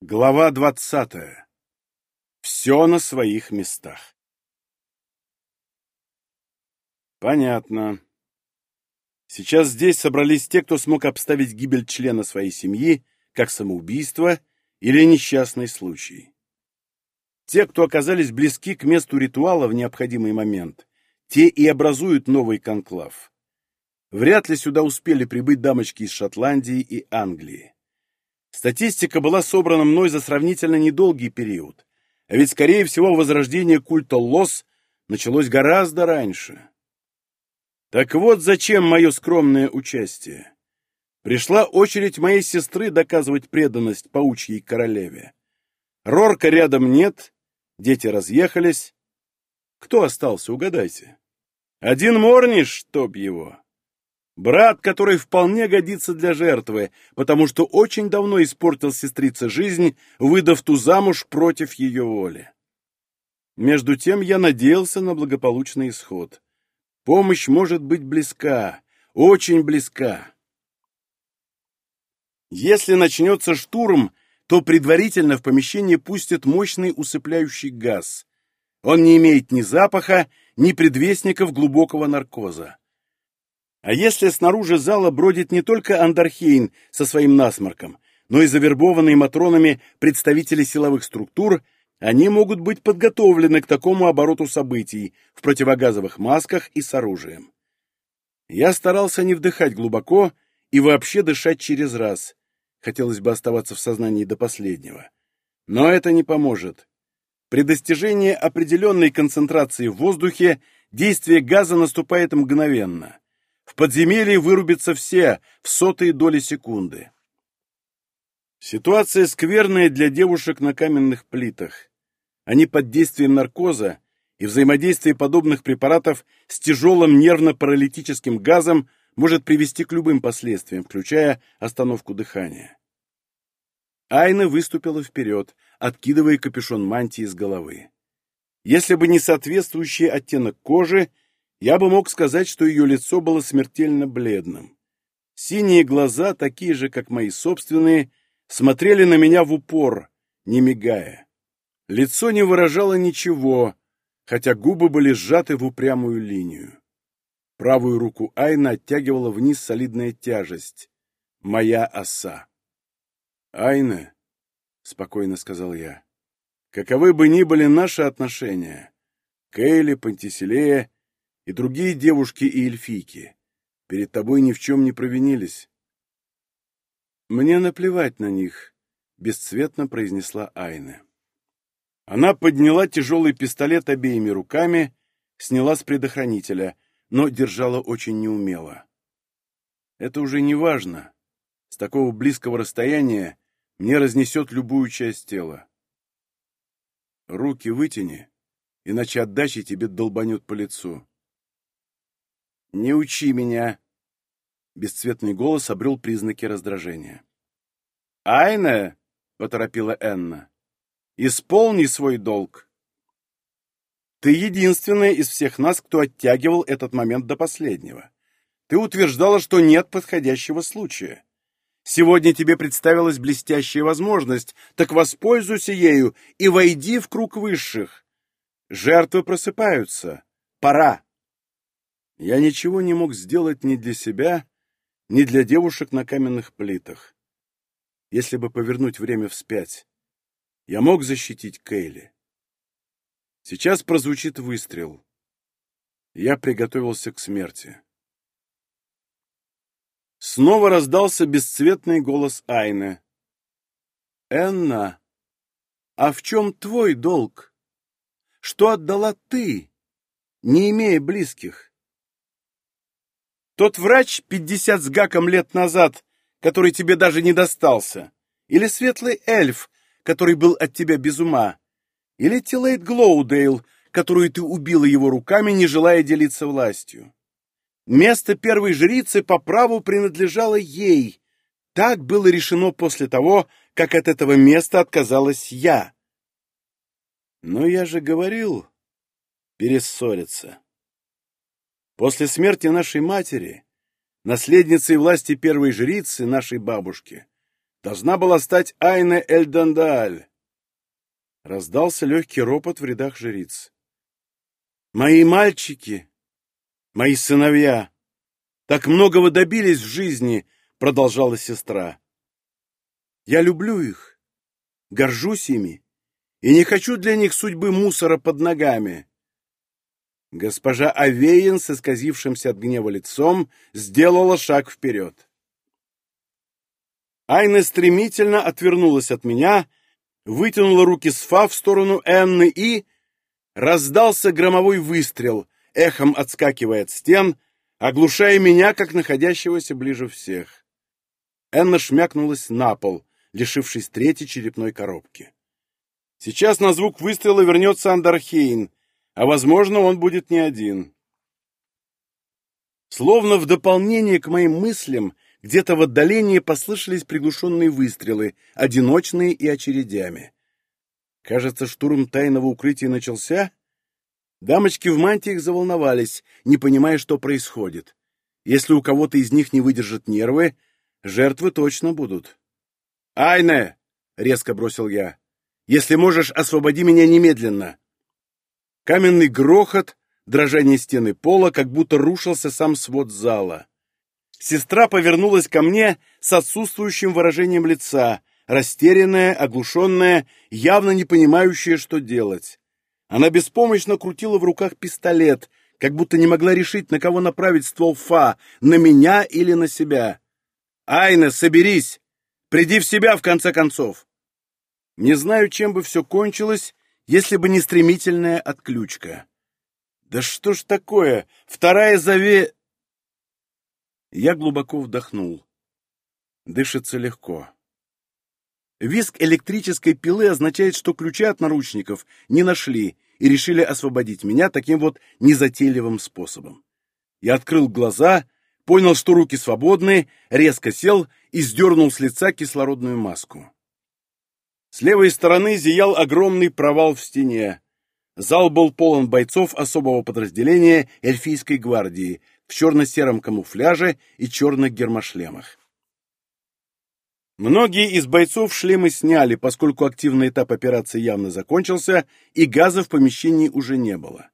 Глава двадцатая. Все на своих местах. Понятно. Сейчас здесь собрались те, кто смог обставить гибель члена своей семьи как самоубийство или несчастный случай. Те, кто оказались близки к месту ритуала в необходимый момент, те и образуют новый конклав. Вряд ли сюда успели прибыть дамочки из Шотландии и Англии. Статистика была собрана мной за сравнительно недолгий период, а ведь, скорее всего, возрождение культа Лос началось гораздо раньше. Так вот, зачем мое скромное участие? Пришла очередь моей сестры доказывать преданность паучьей королеве. Рорка рядом нет, дети разъехались. Кто остался, угадайте? Один Морниш, чтоб его. Брат, который вполне годится для жертвы, потому что очень давно испортил сестрице жизнь, выдав ту замуж против ее воли. Между тем я надеялся на благополучный исход. Помощь может быть близка, очень близка. Если начнется штурм, то предварительно в помещение пустят мощный усыпляющий газ. Он не имеет ни запаха, ни предвестников глубокого наркоза. А если снаружи зала бродит не только Андархейн со своим насморком, но и завербованные матронами представители силовых структур, они могут быть подготовлены к такому обороту событий в противогазовых масках и с оружием. Я старался не вдыхать глубоко и вообще дышать через раз. Хотелось бы оставаться в сознании до последнего. Но это не поможет. При достижении определенной концентрации в воздухе действие газа наступает мгновенно. Подземелье вырубятся все в сотые доли секунды. Ситуация скверная для девушек на каменных плитах. Они под действием наркоза и взаимодействие подобных препаратов с тяжелым нервно-паралитическим газом может привести к любым последствиям, включая остановку дыхания. Айна выступила вперед, откидывая капюшон мантии с головы. Если бы не соответствующий оттенок кожи, я бы мог сказать, что ее лицо было смертельно бледным. Синие глаза, такие же, как мои собственные, смотрели на меня в упор, не мигая. Лицо не выражало ничего, хотя губы были сжаты в упрямую линию. Правую руку Айна оттягивала вниз солидная тяжесть. Моя оса. «Айна», — спокойно сказал я, — «каковы бы ни были наши отношения, Кейли, Пантиселея и другие девушки и эльфийки. Перед тобой ни в чем не провинились. Мне наплевать на них, — бесцветно произнесла Айна. Она подняла тяжелый пистолет обеими руками, сняла с предохранителя, но держала очень неумело. Это уже не важно. С такого близкого расстояния мне разнесет любую часть тела. Руки вытяни, иначе отдача тебе долбанет по лицу. «Не учи меня!» Бесцветный голос обрел признаки раздражения. «Айна!» — поторопила Энна. «Исполни свой долг!» «Ты единственная из всех нас, кто оттягивал этот момент до последнего. Ты утверждала, что нет подходящего случая. Сегодня тебе представилась блестящая возможность, так воспользуйся ею и войди в круг высших. Жертвы просыпаются. Пора!» Я ничего не мог сделать ни для себя, ни для девушек на каменных плитах. Если бы повернуть время вспять, я мог защитить Кейли. Сейчас прозвучит выстрел. Я приготовился к смерти. Снова раздался бесцветный голос Айны. «Энна, а в чем твой долг? Что отдала ты, не имея близких?» Тот врач пятьдесят с гаком лет назад, который тебе даже не достался. Или светлый эльф, который был от тебя без ума. Или Тилейт Глоудейл, которую ты убила его руками, не желая делиться властью. Место первой жрицы по праву принадлежало ей. Так было решено после того, как от этого места отказалась я. Но я же говорил перессориться. После смерти нашей матери, наследницей власти первой жрицы, нашей бабушки, должна была стать Айне Эльдандааль. Раздался легкий ропот в рядах жриц. «Мои мальчики, мои сыновья, так многого добились в жизни», — продолжала сестра. «Я люблю их, горжусь ими и не хочу для них судьбы мусора под ногами». Госпожа Авеин с исказившимся от гнева лицом сделала шаг вперед. Айна стремительно отвернулась от меня, вытянула руки с Фа в сторону Энны и... Раздался громовой выстрел, эхом отскакивая от стен, оглушая меня, как находящегося ближе всех. Энна шмякнулась на пол, лишившись третьей черепной коробки. Сейчас на звук выстрела вернется Андархейн, а, возможно, он будет не один. Словно в дополнение к моим мыслям, где-то в отдалении послышались приглушенные выстрелы, одиночные и очередями. Кажется, штурм тайного укрытия начался. Дамочки в мантиях заволновались, не понимая, что происходит. Если у кого-то из них не выдержат нервы, жертвы точно будут. «Айне!» — резко бросил я. «Если можешь, освободи меня немедленно!» Каменный грохот, дрожание стены пола, как будто рушился сам свод зала. Сестра повернулась ко мне с отсутствующим выражением лица, растерянная, оглушенная, явно не понимающая, что делать. Она беспомощно крутила в руках пистолет, как будто не могла решить, на кого направить ствол Фа, на меня или на себя. «Айна, соберись! Приди в себя, в конце концов!» Не знаю, чем бы все кончилось, если бы не стремительная отключка. «Да что ж такое? Вторая заве...» Я глубоко вдохнул. Дышится легко. Виск электрической пилы означает, что ключа от наручников не нашли и решили освободить меня таким вот незатейливым способом. Я открыл глаза, понял, что руки свободны, резко сел и сдернул с лица кислородную маску. С левой стороны зиял огромный провал в стене. Зал был полон бойцов особого подразделения эльфийской гвардии, в черно-сером камуфляже и черных гермошлемах. Многие из бойцов шлемы сняли, поскольку активный этап операции явно закончился, и газа в помещении уже не было.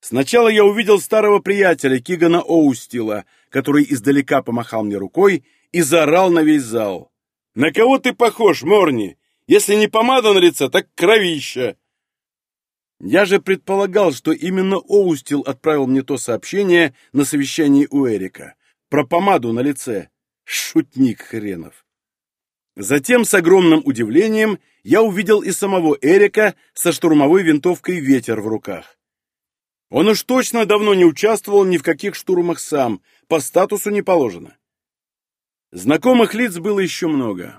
Сначала я увидел старого приятеля Кигана Оустила, который издалека помахал мне рукой и заорал на весь зал. «На кого ты похож, Морни? Если не помада на лице, так кровища!» Я же предполагал, что именно Оустил отправил мне то сообщение на совещании у Эрика. Про помаду на лице. Шутник хренов. Затем, с огромным удивлением, я увидел и самого Эрика со штурмовой винтовкой «Ветер» в руках. Он уж точно давно не участвовал ни в каких штурмах сам, по статусу не положено. Знакомых лиц было еще много.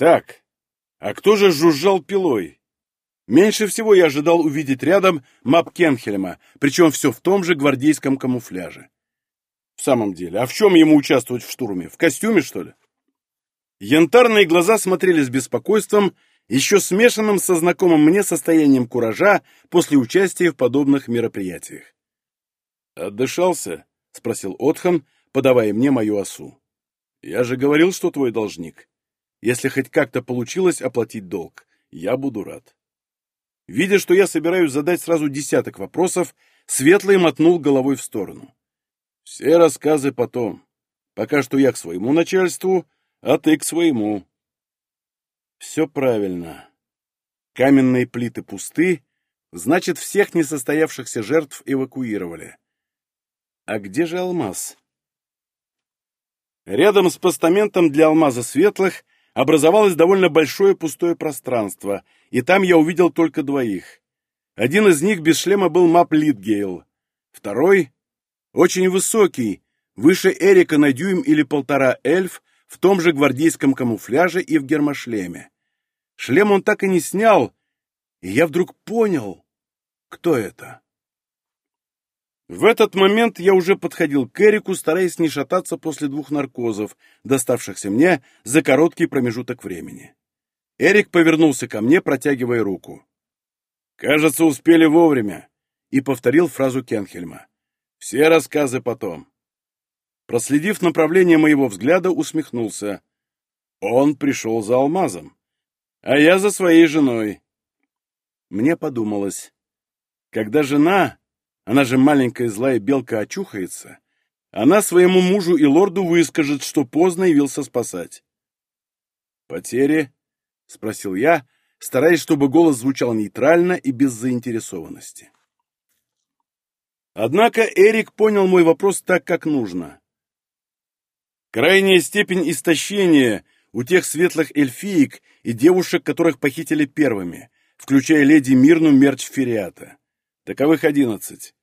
Так, а кто же жужжал пилой? Меньше всего я ожидал увидеть рядом мап Кенхельма, причем все в том же гвардейском камуфляже. В самом деле, а в чем ему участвовать в штурме? В костюме, что ли? Янтарные глаза смотрели с беспокойством, еще смешанным со знакомым мне состоянием куража после участия в подобных мероприятиях. «Отдышался?» — спросил Отхан, подавая мне мою осу. «Я же говорил, что твой должник. Если хоть как-то получилось оплатить долг, я буду рад». Видя, что я собираюсь задать сразу десяток вопросов, Светлый мотнул головой в сторону. «Все рассказы потом. Пока что я к своему начальству, а ты к своему». «Все правильно. Каменные плиты пусты, значит, всех несостоявшихся жертв эвакуировали. А где же алмаз?» Рядом с постаментом для алмаза светлых образовалось довольно большое пустое пространство, и там я увидел только двоих. Один из них без шлема был Мап Литгейл. Второй — очень высокий, выше Эрика на дюйм или полтора эльф, в том же гвардейском камуфляже и в гермошлеме. Шлем он так и не снял, и я вдруг понял, кто это. В этот момент я уже подходил к Эрику, стараясь не шататься после двух наркозов, доставшихся мне за короткий промежуток времени. Эрик повернулся ко мне, протягивая руку. «Кажется, успели вовремя», и повторил фразу Кенхельма. «Все рассказы потом». Проследив направление моего взгляда, усмехнулся. Он пришел за алмазом, а я за своей женой. Мне подумалось, когда жена, она же маленькая злая белка, очухается, она своему мужу и лорду выскажет, что поздно явился спасать. «Потери?» — спросил я, стараясь, чтобы голос звучал нейтрально и без заинтересованности. Однако Эрик понял мой вопрос так, как нужно. Крайняя степень истощения у тех светлых эльфиек и девушек, которых похитили первыми, включая леди Мирну Мерч Фериата. Таковых одиннадцать.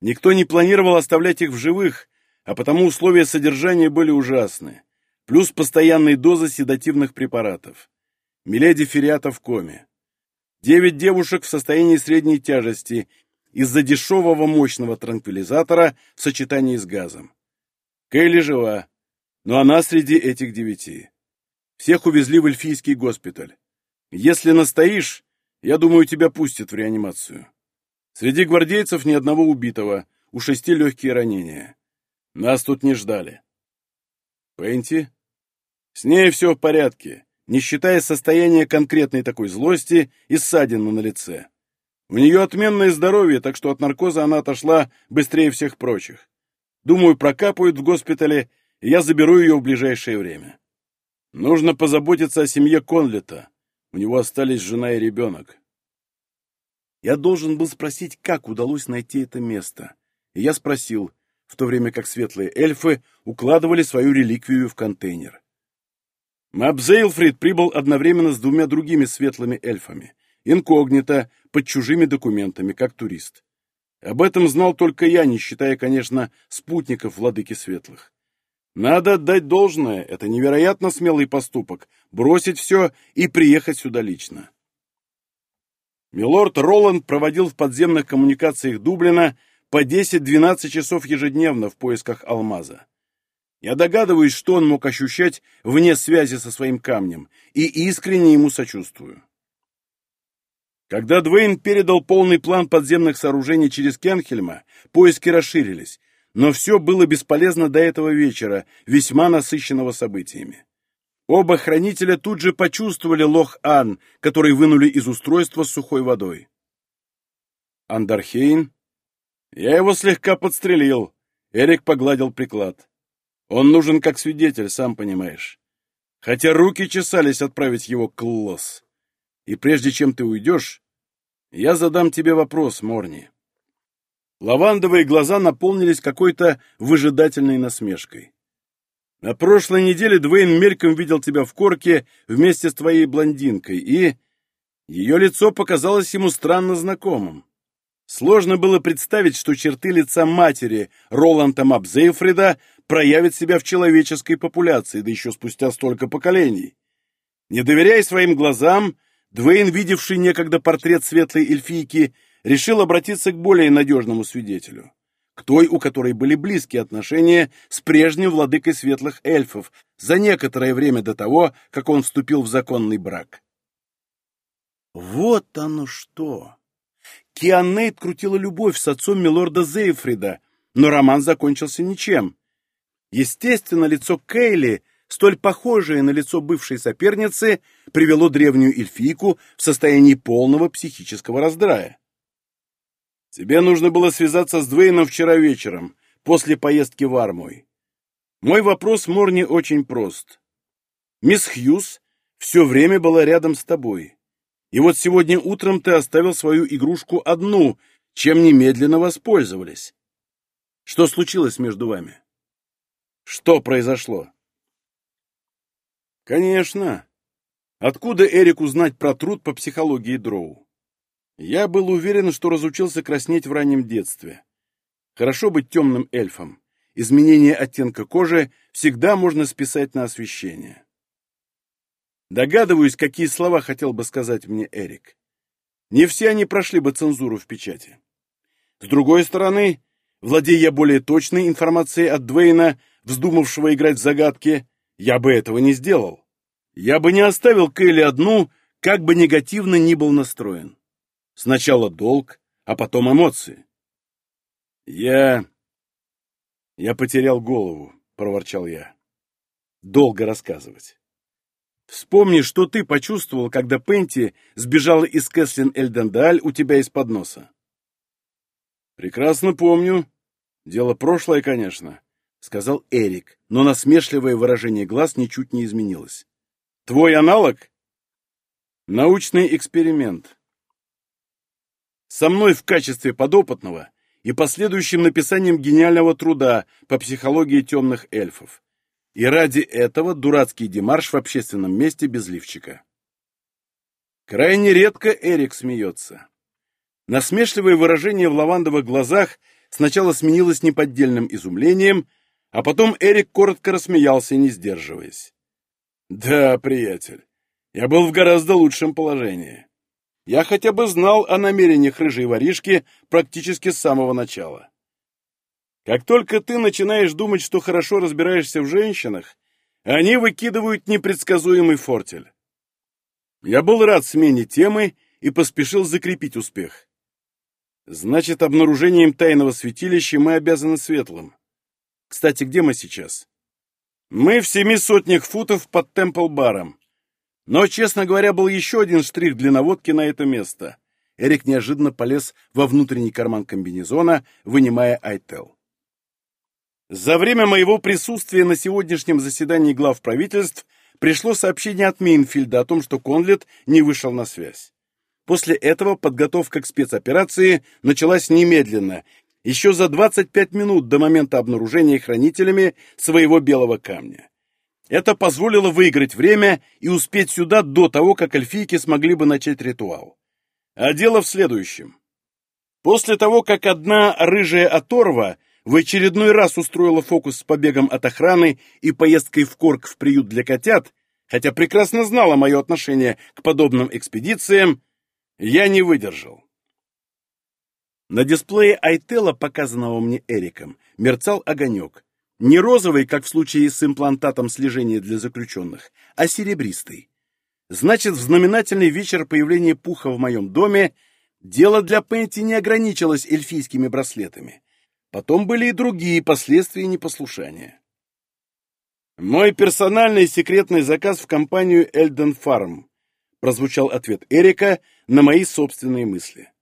Никто не планировал оставлять их в живых, а потому условия содержания были ужасны. Плюс постоянные дозы седативных препаратов. Миледи Фериата в коме. Девять девушек в состоянии средней тяжести из-за дешевого мощного транквилизатора в сочетании с газом. Кейли жива, но она среди этих девяти. Всех увезли в эльфийский госпиталь. Если настоишь, я думаю, тебя пустят в реанимацию. Среди гвардейцев ни одного убитого, у шести легкие ранения. Нас тут не ждали. Пенти? С ней все в порядке не считая состояния конкретной такой злости и ссадины на лице. У нее отменное здоровье, так что от наркоза она отошла быстрее всех прочих. Думаю, прокапают в госпитале, и я заберу ее в ближайшее время. Нужно позаботиться о семье Конлета. У него остались жена и ребенок. Я должен был спросить, как удалось найти это место. И я спросил, в то время как светлые эльфы укладывали свою реликвию в контейнер. Мабзейлфрид прибыл одновременно с двумя другими светлыми эльфами, инкогнито, под чужими документами, как турист. Об этом знал только я, не считая, конечно, спутников владыки светлых. Надо отдать должное, это невероятно смелый поступок, бросить все и приехать сюда лично. Милорд Роланд проводил в подземных коммуникациях Дублина по 10-12 часов ежедневно в поисках алмаза. Я догадываюсь, что он мог ощущать вне связи со своим камнем, и искренне ему сочувствую. Когда Двейн передал полный план подземных сооружений через Кенхельма, поиски расширились, но все было бесполезно до этого вечера, весьма насыщенного событиями. Оба хранителя тут же почувствовали лох-ан, который вынули из устройства с сухой водой. Андархейн? Я его слегка подстрелил. Эрик погладил приклад. Он нужен как свидетель, сам понимаешь. Хотя руки чесались отправить его к Лос. И прежде чем ты уйдешь, я задам тебе вопрос, Морни. Лавандовые глаза наполнились какой-то выжидательной насмешкой. На прошлой неделе Двейн мельком видел тебя в корке вместе с твоей блондинкой, и... Ее лицо показалось ему странно знакомым. Сложно было представить, что черты лица матери Роланда Мапзейфрида проявит себя в человеческой популяции, да еще спустя столько поколений. Не доверяя своим глазам, Двейн, видевший некогда портрет светлой эльфийки, решил обратиться к более надежному свидетелю, к той, у которой были близкие отношения с прежним владыкой светлых эльфов за некоторое время до того, как он вступил в законный брак. Вот оно что! Кианнейт крутила любовь с отцом милорда Зейфрида, но роман закончился ничем. Естественно, лицо Кейли, столь похожее на лицо бывшей соперницы, привело древнюю эльфийку в состоянии полного психического раздрая. Тебе нужно было связаться с Двейном вчера вечером, после поездки в Армой. Мой вопрос, Морни, очень прост. Мисс Хьюз все время была рядом с тобой. И вот сегодня утром ты оставил свою игрушку одну, чем немедленно воспользовались. Что случилось между вами? Что произошло? Конечно. Откуда Эрик узнать про труд по психологии Дроу? Я был уверен, что разучился краснеть в раннем детстве. Хорошо быть темным эльфом. Изменение оттенка кожи всегда можно списать на освещение. Догадываюсь, какие слова хотел бы сказать мне Эрик. Не все они прошли бы цензуру в печати. С другой стороны, владея более точной информацией от Двейна, вздумавшего играть в загадки, я бы этого не сделал. Я бы не оставил Келли одну, как бы негативно ни был настроен. Сначала долг, а потом эмоции. Я... Я потерял голову, проворчал я. Долго рассказывать. Вспомни, что ты почувствовал, когда Пенти сбежала из Кэслин Эльдендаль у тебя из-под носа. Прекрасно помню. Дело прошлое, конечно, сказал Эрик, но насмешливое выражение глаз ничуть не изменилось. Твой аналог? Научный эксперимент. Со мной в качестве подопытного и последующим написанием гениального труда по психологии темных эльфов. И ради этого дурацкий демарш в общественном месте без лифчика. Крайне редко Эрик смеется. Насмешливое выражение в лавандовых глазах сначала сменилось неподдельным изумлением, а потом Эрик коротко рассмеялся, не сдерживаясь. «Да, приятель, я был в гораздо лучшем положении. Я хотя бы знал о намерениях рыжей воришки практически с самого начала. Как только ты начинаешь думать, что хорошо разбираешься в женщинах, они выкидывают непредсказуемый фортель. Я был рад смене темы и поспешил закрепить успех. Значит, обнаружением тайного святилища мы обязаны светлым. Кстати, где мы сейчас? Мы в семи сотнях футов под Темпл-баром. Но, честно говоря, был еще один штрих для наводки на это место. Эрик неожиданно полез во внутренний карман комбинезона, вынимая Айтел. За время моего присутствия на сегодняшнем заседании глав правительств пришло сообщение от Мейнфильда о том, что Конлет не вышел на связь. После этого подготовка к спецоперации началась немедленно, еще за 25 минут до момента обнаружения хранителями своего белого камня. Это позволило выиграть время и успеть сюда до того, как эльфийки смогли бы начать ритуал. А дело в следующем. После того, как одна рыжая оторва в очередной раз устроила фокус с побегом от охраны и поездкой в Корк в приют для котят, хотя прекрасно знала мое отношение к подобным экспедициям, я не выдержал. На дисплее Айтела, показанного мне Эриком, мерцал огонек. Не розовый, как в случае с имплантатом слежения для заключенных, а серебристый. Значит, в знаменательный вечер появления пуха в моем доме дело для Пенти не ограничилось эльфийскими браслетами. Потом были и другие последствия непослушания. «Мой персональный секретный заказ в компанию Эльден Фарм», прозвучал ответ Эрика на мои собственные мысли.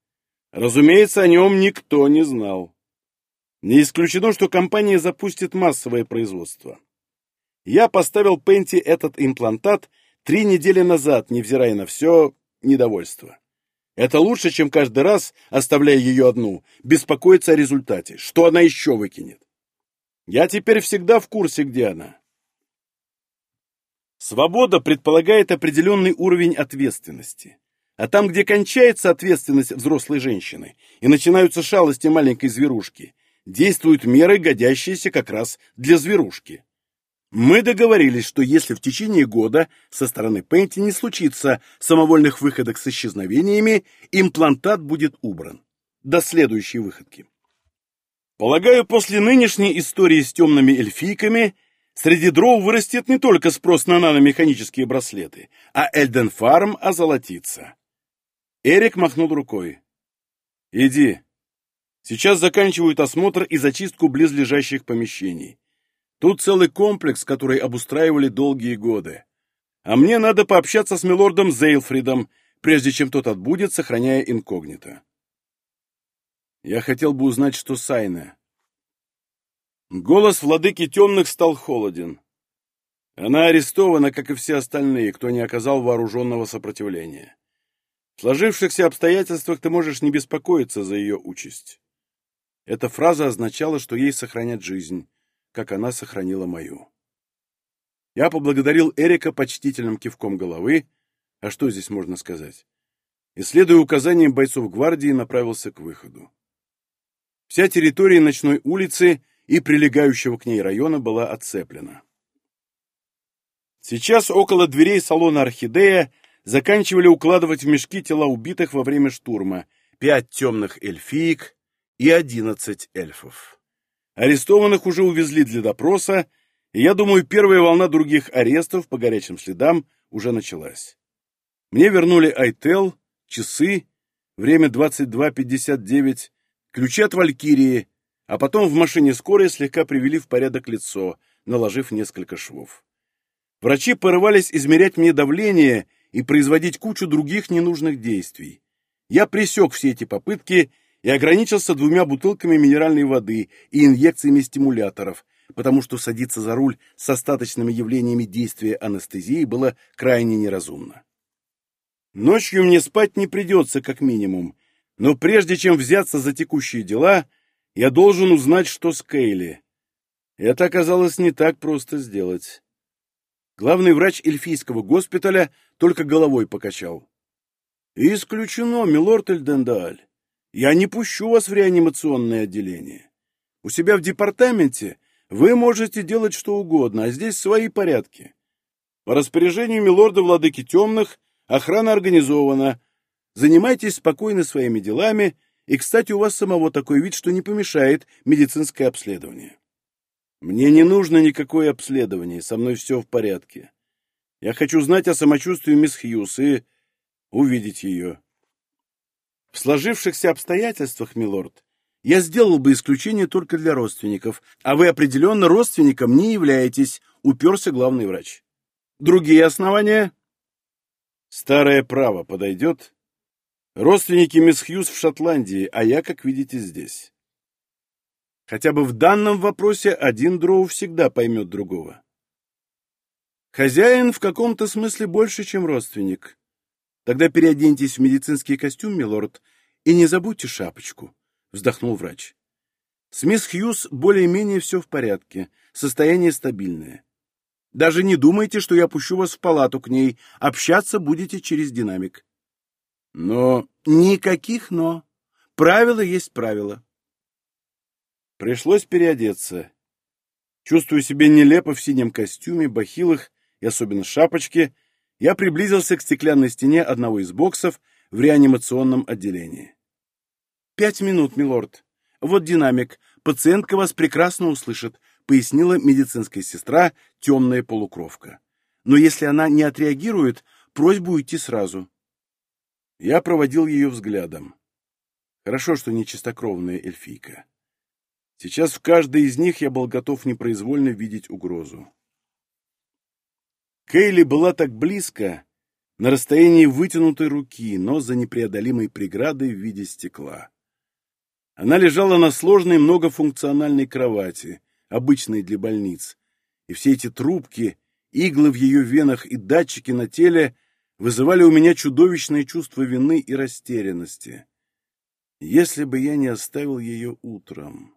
Разумеется, о нем никто не знал. Не исключено, что компания запустит массовое производство. Я поставил Пенти этот имплантат три недели назад, невзирая на все недовольство. Это лучше, чем каждый раз, оставляя ее одну, беспокоиться о результате, что она еще выкинет. Я теперь всегда в курсе, где она. Свобода предполагает определенный уровень ответственности. А там, где кончается ответственность взрослой женщины и начинаются шалости маленькой зверушки, действуют меры, годящиеся как раз для зверушки. Мы договорились, что если в течение года со стороны Пенти не случится самовольных выходок с исчезновениями, имплантат будет убран. До следующей выходки. Полагаю, после нынешней истории с темными эльфийками среди дров вырастет не только спрос на наномеханические браслеты, а Эльденфарм озолотится. Эрик махнул рукой. «Иди. Сейчас заканчивают осмотр и зачистку близлежащих помещений. Тут целый комплекс, который обустраивали долгие годы. А мне надо пообщаться с милордом Зейлфридом, прежде чем тот отбудет, сохраняя инкогнито. Я хотел бы узнать, что Сайна. Голос владыки темных стал холоден. Она арестована, как и все остальные, кто не оказал вооруженного сопротивления. В сложившихся обстоятельствах ты можешь не беспокоиться за ее участь. Эта фраза означала, что ей сохранят жизнь, как она сохранила мою. Я поблагодарил Эрика почтительным кивком головы, а что здесь можно сказать? И, следуя указаниям бойцов гвардии, направился к выходу. Вся территория ночной улицы и прилегающего к ней района была отцеплена. Сейчас около дверей салона «Орхидея» заканчивали укладывать в мешки тела убитых во время штурма, пять темных эльфиек и одиннадцать эльфов. Арестованных уже увезли для допроса, и я думаю, первая волна других арестов по горячим следам уже началась. Мне вернули Айтел, часы, время 22.59, ключи от Валькирии, а потом в машине скорой слегка привели в порядок лицо, наложив несколько швов. Врачи порывались измерять мне давление и производить кучу других ненужных действий. Я пресек все эти попытки и ограничился двумя бутылками минеральной воды и инъекциями стимуляторов, потому что садиться за руль с остаточными явлениями действия анестезии было крайне неразумно. Ночью мне спать не придется, как минимум, но прежде чем взяться за текущие дела, я должен узнать, что с Кейли. Это оказалось не так просто сделать. Главный врач эльфийского госпиталя только головой покачал. «Исключено, милорд Эльдендаль. Я не пущу вас в реанимационное отделение. У себя в департаменте вы можете делать что угодно, а здесь свои порядки. По распоряжению милорда-владыки темных охрана организована. Занимайтесь спокойно своими делами, и, кстати, у вас самого такой вид, что не помешает медицинское обследование. Мне не нужно никакое обследование, со мной все в порядке. Я хочу знать о самочувствии мисс Хьюз и увидеть ее. В сложившихся обстоятельствах, милорд, я сделал бы исключение только для родственников, а вы определенно родственником не являетесь, уперся главный врач. Другие основания? Старое право подойдет? Родственники мисс Хьюз в Шотландии, а я, как видите, здесь. Хотя бы в данном вопросе один дроу всегда поймет другого. Хозяин в каком-то смысле больше, чем родственник. Тогда переоденьтесь в медицинский костюм, милорд, и не забудьте шапочку, — вздохнул врач. С мисс Хьюз более-менее все в порядке, состояние стабильное. Даже не думайте, что я пущу вас в палату к ней, общаться будете через динамик. Но никаких «но». Правило есть правило. Пришлось переодеться. Чувствуя себя нелепо в синем костюме, бахилах и особенно шапочке, я приблизился к стеклянной стене одного из боксов в реанимационном отделении. «Пять минут, милорд. Вот динамик. Пациентка вас прекрасно услышит», — пояснила медицинская сестра, темная полукровка. «Но если она не отреагирует, просьбу уйти сразу». Я проводил ее взглядом. Хорошо, что не чистокровная эльфийка. Сейчас в каждой из них я был готов непроизвольно видеть угрозу. Кейли была так близко, на расстоянии вытянутой руки, но за непреодолимой преградой в виде стекла. Она лежала на сложной многофункциональной кровати, обычной для больниц, и все эти трубки, иглы в ее венах и датчики на теле вызывали у меня чудовищное чувство вины и растерянности. Если бы я не оставил ее утром...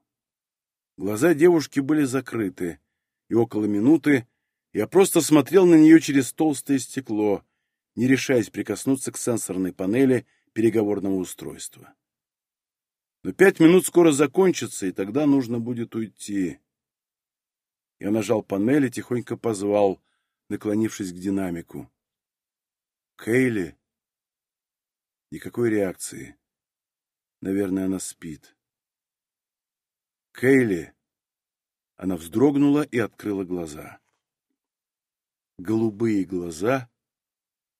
Глаза девушки были закрыты, и около минуты я просто смотрел на нее через толстое стекло, не решаясь прикоснуться к сенсорной панели переговорного устройства. Но пять минут скоро закончатся, и тогда нужно будет уйти. Я нажал панель и тихонько позвал, наклонившись к динамику. «Кейли?» Никакой реакции. Наверное, она спит. Кейли!» Она вздрогнула и открыла глаза. Голубые глаза,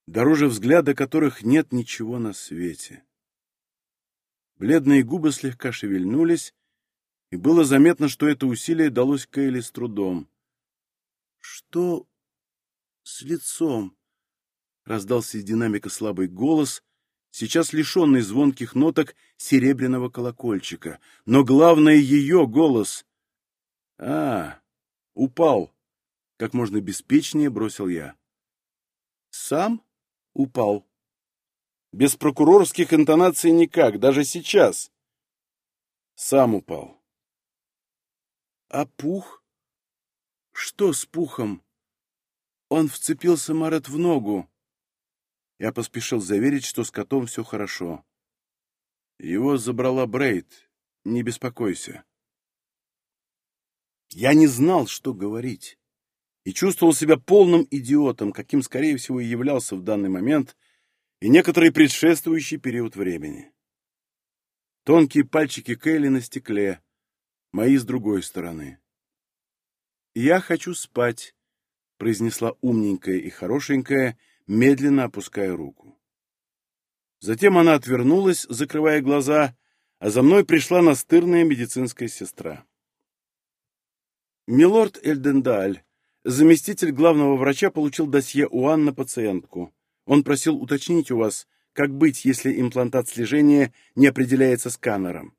дороже взгляда которых нет ничего на свете. Бледные губы слегка шевельнулись, и было заметно, что это усилие далось Кейли с трудом. «Что с лицом?» — раздался из динамика слабый голос, сейчас лишенный звонких ноток серебряного колокольчика, но главное ее голос. «А, упал!» — как можно беспечнее бросил я. «Сам упал?» «Без прокурорских интонаций никак, даже сейчас!» «Сам упал!» «А пух? Что с пухом?» Он вцепился Марет в ногу. Я поспешил заверить, что с котом все хорошо. Его забрала Брейд. Не беспокойся. Я не знал, что говорить, и чувствовал себя полным идиотом, каким, скорее всего, и являлся в данный момент и некоторый предшествующий период времени. Тонкие пальчики Кейли на стекле, мои с другой стороны. «Я хочу спать», — произнесла умненькая и хорошенькая, медленно опуская руку. Затем она отвернулась, закрывая глаза, а за мной пришла настырная медицинская сестра. «Милорд Эльдендаль, заместитель главного врача получил досье УАН на пациентку. Он просил уточнить у вас, как быть, если имплантат слежения не определяется сканером.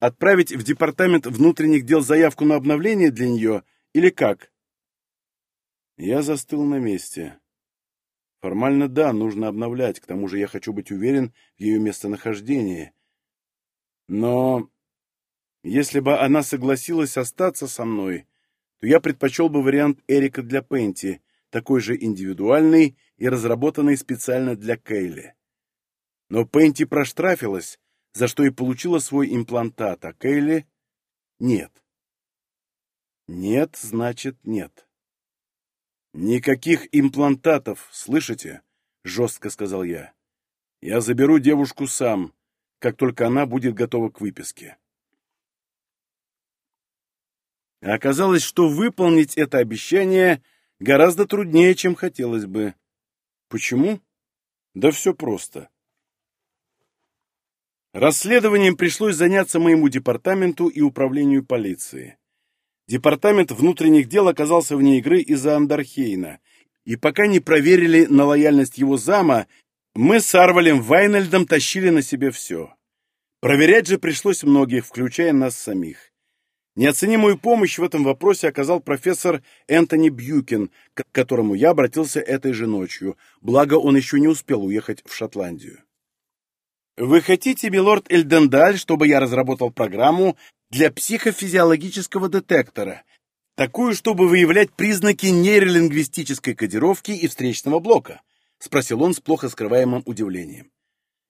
Отправить в департамент внутренних дел заявку на обновление для нее или как? Я застыл на месте. Формально да, нужно обновлять, к тому же я хочу быть уверен в ее местонахождении. Но если бы она согласилась остаться со мной, то я предпочел бы вариант Эрика для Пенти, такой же индивидуальный и разработанный специально для Кейли. Но Пенти проштрафилась, за что и получила свой имплантат, а Кейли — нет. Нет, значит, нет. «Никаких имплантатов, слышите?» — жестко сказал я. «Я заберу девушку сам, как только она будет готова к выписке». Оказалось, что выполнить это обещание гораздо труднее, чем хотелось бы. Почему? Да все просто. Расследованием пришлось заняться моему департаменту и управлению полиции. Департамент внутренних дел оказался вне игры из-за Андархейна, и пока не проверили на лояльность его зама, мы с Арвалем Вайнельдом тащили на себе все. Проверять же пришлось многих, включая нас самих. Неоценимую помощь в этом вопросе оказал профессор Энтони Бьюкин, к которому я обратился этой же ночью, благо он еще не успел уехать в Шотландию. «Вы хотите, милорд Эльдендаль, чтобы я разработал программу для психофизиологического детектора, такую, чтобы выявлять признаки нейролингвистической кодировки и встречного блока?» — спросил он с плохо скрываемым удивлением.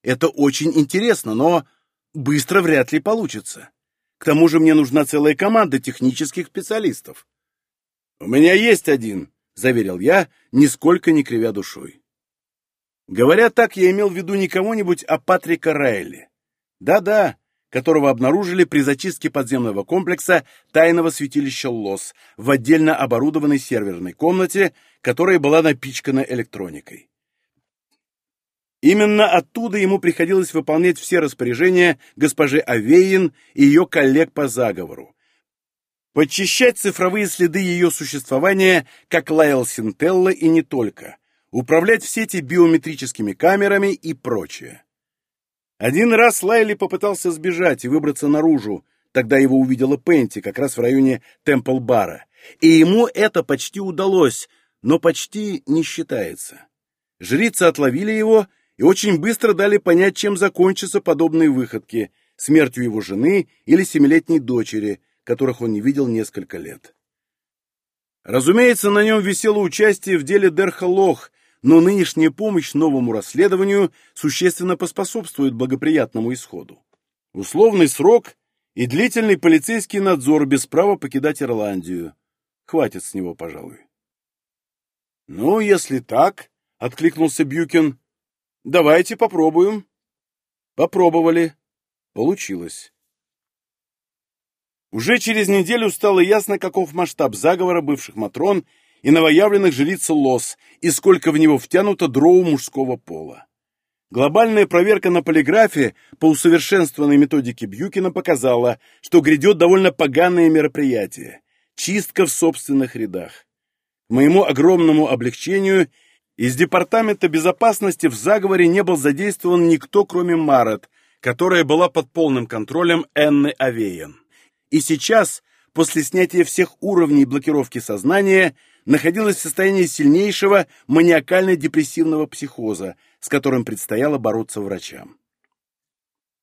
«Это очень интересно, но быстро вряд ли получится. К тому же мне нужна целая команда технических специалистов». «У меня есть один», — заверил я, нисколько не кривя душой. Говоря так, я имел в виду не кого-нибудь, а Патрика Райли. Да-да, которого обнаружили при зачистке подземного комплекса тайного святилища Лос в отдельно оборудованной серверной комнате, которая была напичкана электроникой. Именно оттуда ему приходилось выполнять все распоряжения госпожи Авейн и ее коллег по заговору. Подчищать цифровые следы ее существования, как Лайл Синтелла и не только, управлять в сети биометрическими камерами и прочее. Один раз Лайли попытался сбежать и выбраться наружу, тогда его увидела Пенти, как раз в районе Темпл-бара, и ему это почти удалось, но почти не считается. Жрицы отловили его и очень быстро дали понять, чем закончатся подобные выходки – смертью его жены или семилетней дочери, которых он не видел несколько лет. Разумеется, на нем висело участие в деле Дерха Лох, но нынешняя помощь новому расследованию существенно поспособствует благоприятному исходу. Условный срок и длительный полицейский надзор без права покидать Ирландию. Хватит с него, пожалуй. «Ну, если так», — откликнулся Бьюкин, — «давайте попробуем». Попробовали. Получилось. Уже через неделю стало ясно, каков масштаб заговора бывших Матрон и новоявленных жилиц лос, и сколько в него втянуто дроу мужского пола. Глобальная проверка на полиграфе по усовершенствованной методике Бьюкина показала, что грядет довольно поганое мероприятие – чистка в собственных рядах. К моему огромному облегчению из Департамента безопасности в заговоре не был задействован никто, кроме Марат, которая была под полным контролем Энны Авеян. И сейчас, после снятия всех уровней блокировки сознания, находилась в состоянии сильнейшего маниакально-депрессивного психоза, с которым предстояло бороться врачам.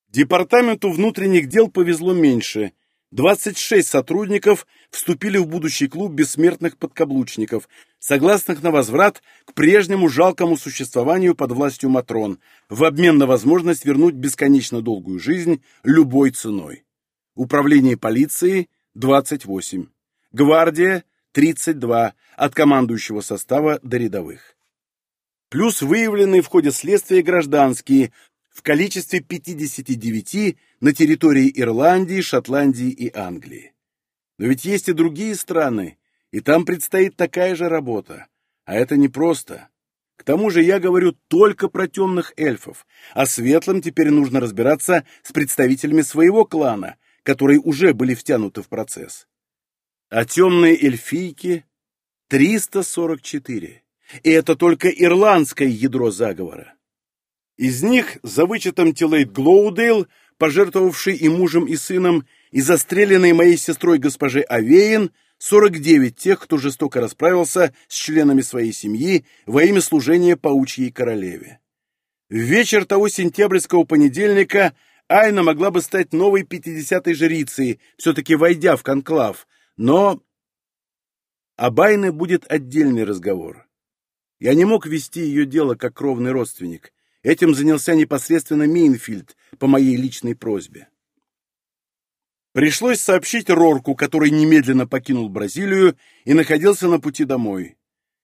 Департаменту внутренних дел повезло меньше. 26 сотрудников вступили в будущий клуб бессмертных подкаблучников, согласных на возврат к прежнему жалкому существованию под властью Матрон, в обмен на возможность вернуть бесконечно долгую жизнь любой ценой. Управление полиции – 28. Гвардия 32 от командующего состава до рядовых. Плюс выявленные в ходе следствия гражданские в количестве 59 на территории Ирландии, Шотландии и Англии. Но ведь есть и другие страны, и там предстоит такая же работа. А это непросто. К тому же я говорю только про темных эльфов, а светлым теперь нужно разбираться с представителями своего клана, которые уже были втянуты в процесс. А темные эльфийки? 344. И это только ирландское ядро заговора. Из них, за вычетом Тилейт Глоудейл, пожертвовавший и мужем, и сыном, и застреленной моей сестрой госпожи Авеин, 49 тех, кто жестоко расправился с членами своей семьи во имя служения паучьей королеве. В вечер того сентябрьского понедельника Айна могла бы стать новой пятидесятой жрицей, все-таки войдя в конклав, но... Об Айне будет отдельный разговор. Я не мог вести ее дело как кровный родственник. Этим занялся непосредственно Мейнфильд по моей личной просьбе. Пришлось сообщить Рорку, который немедленно покинул Бразилию и находился на пути домой.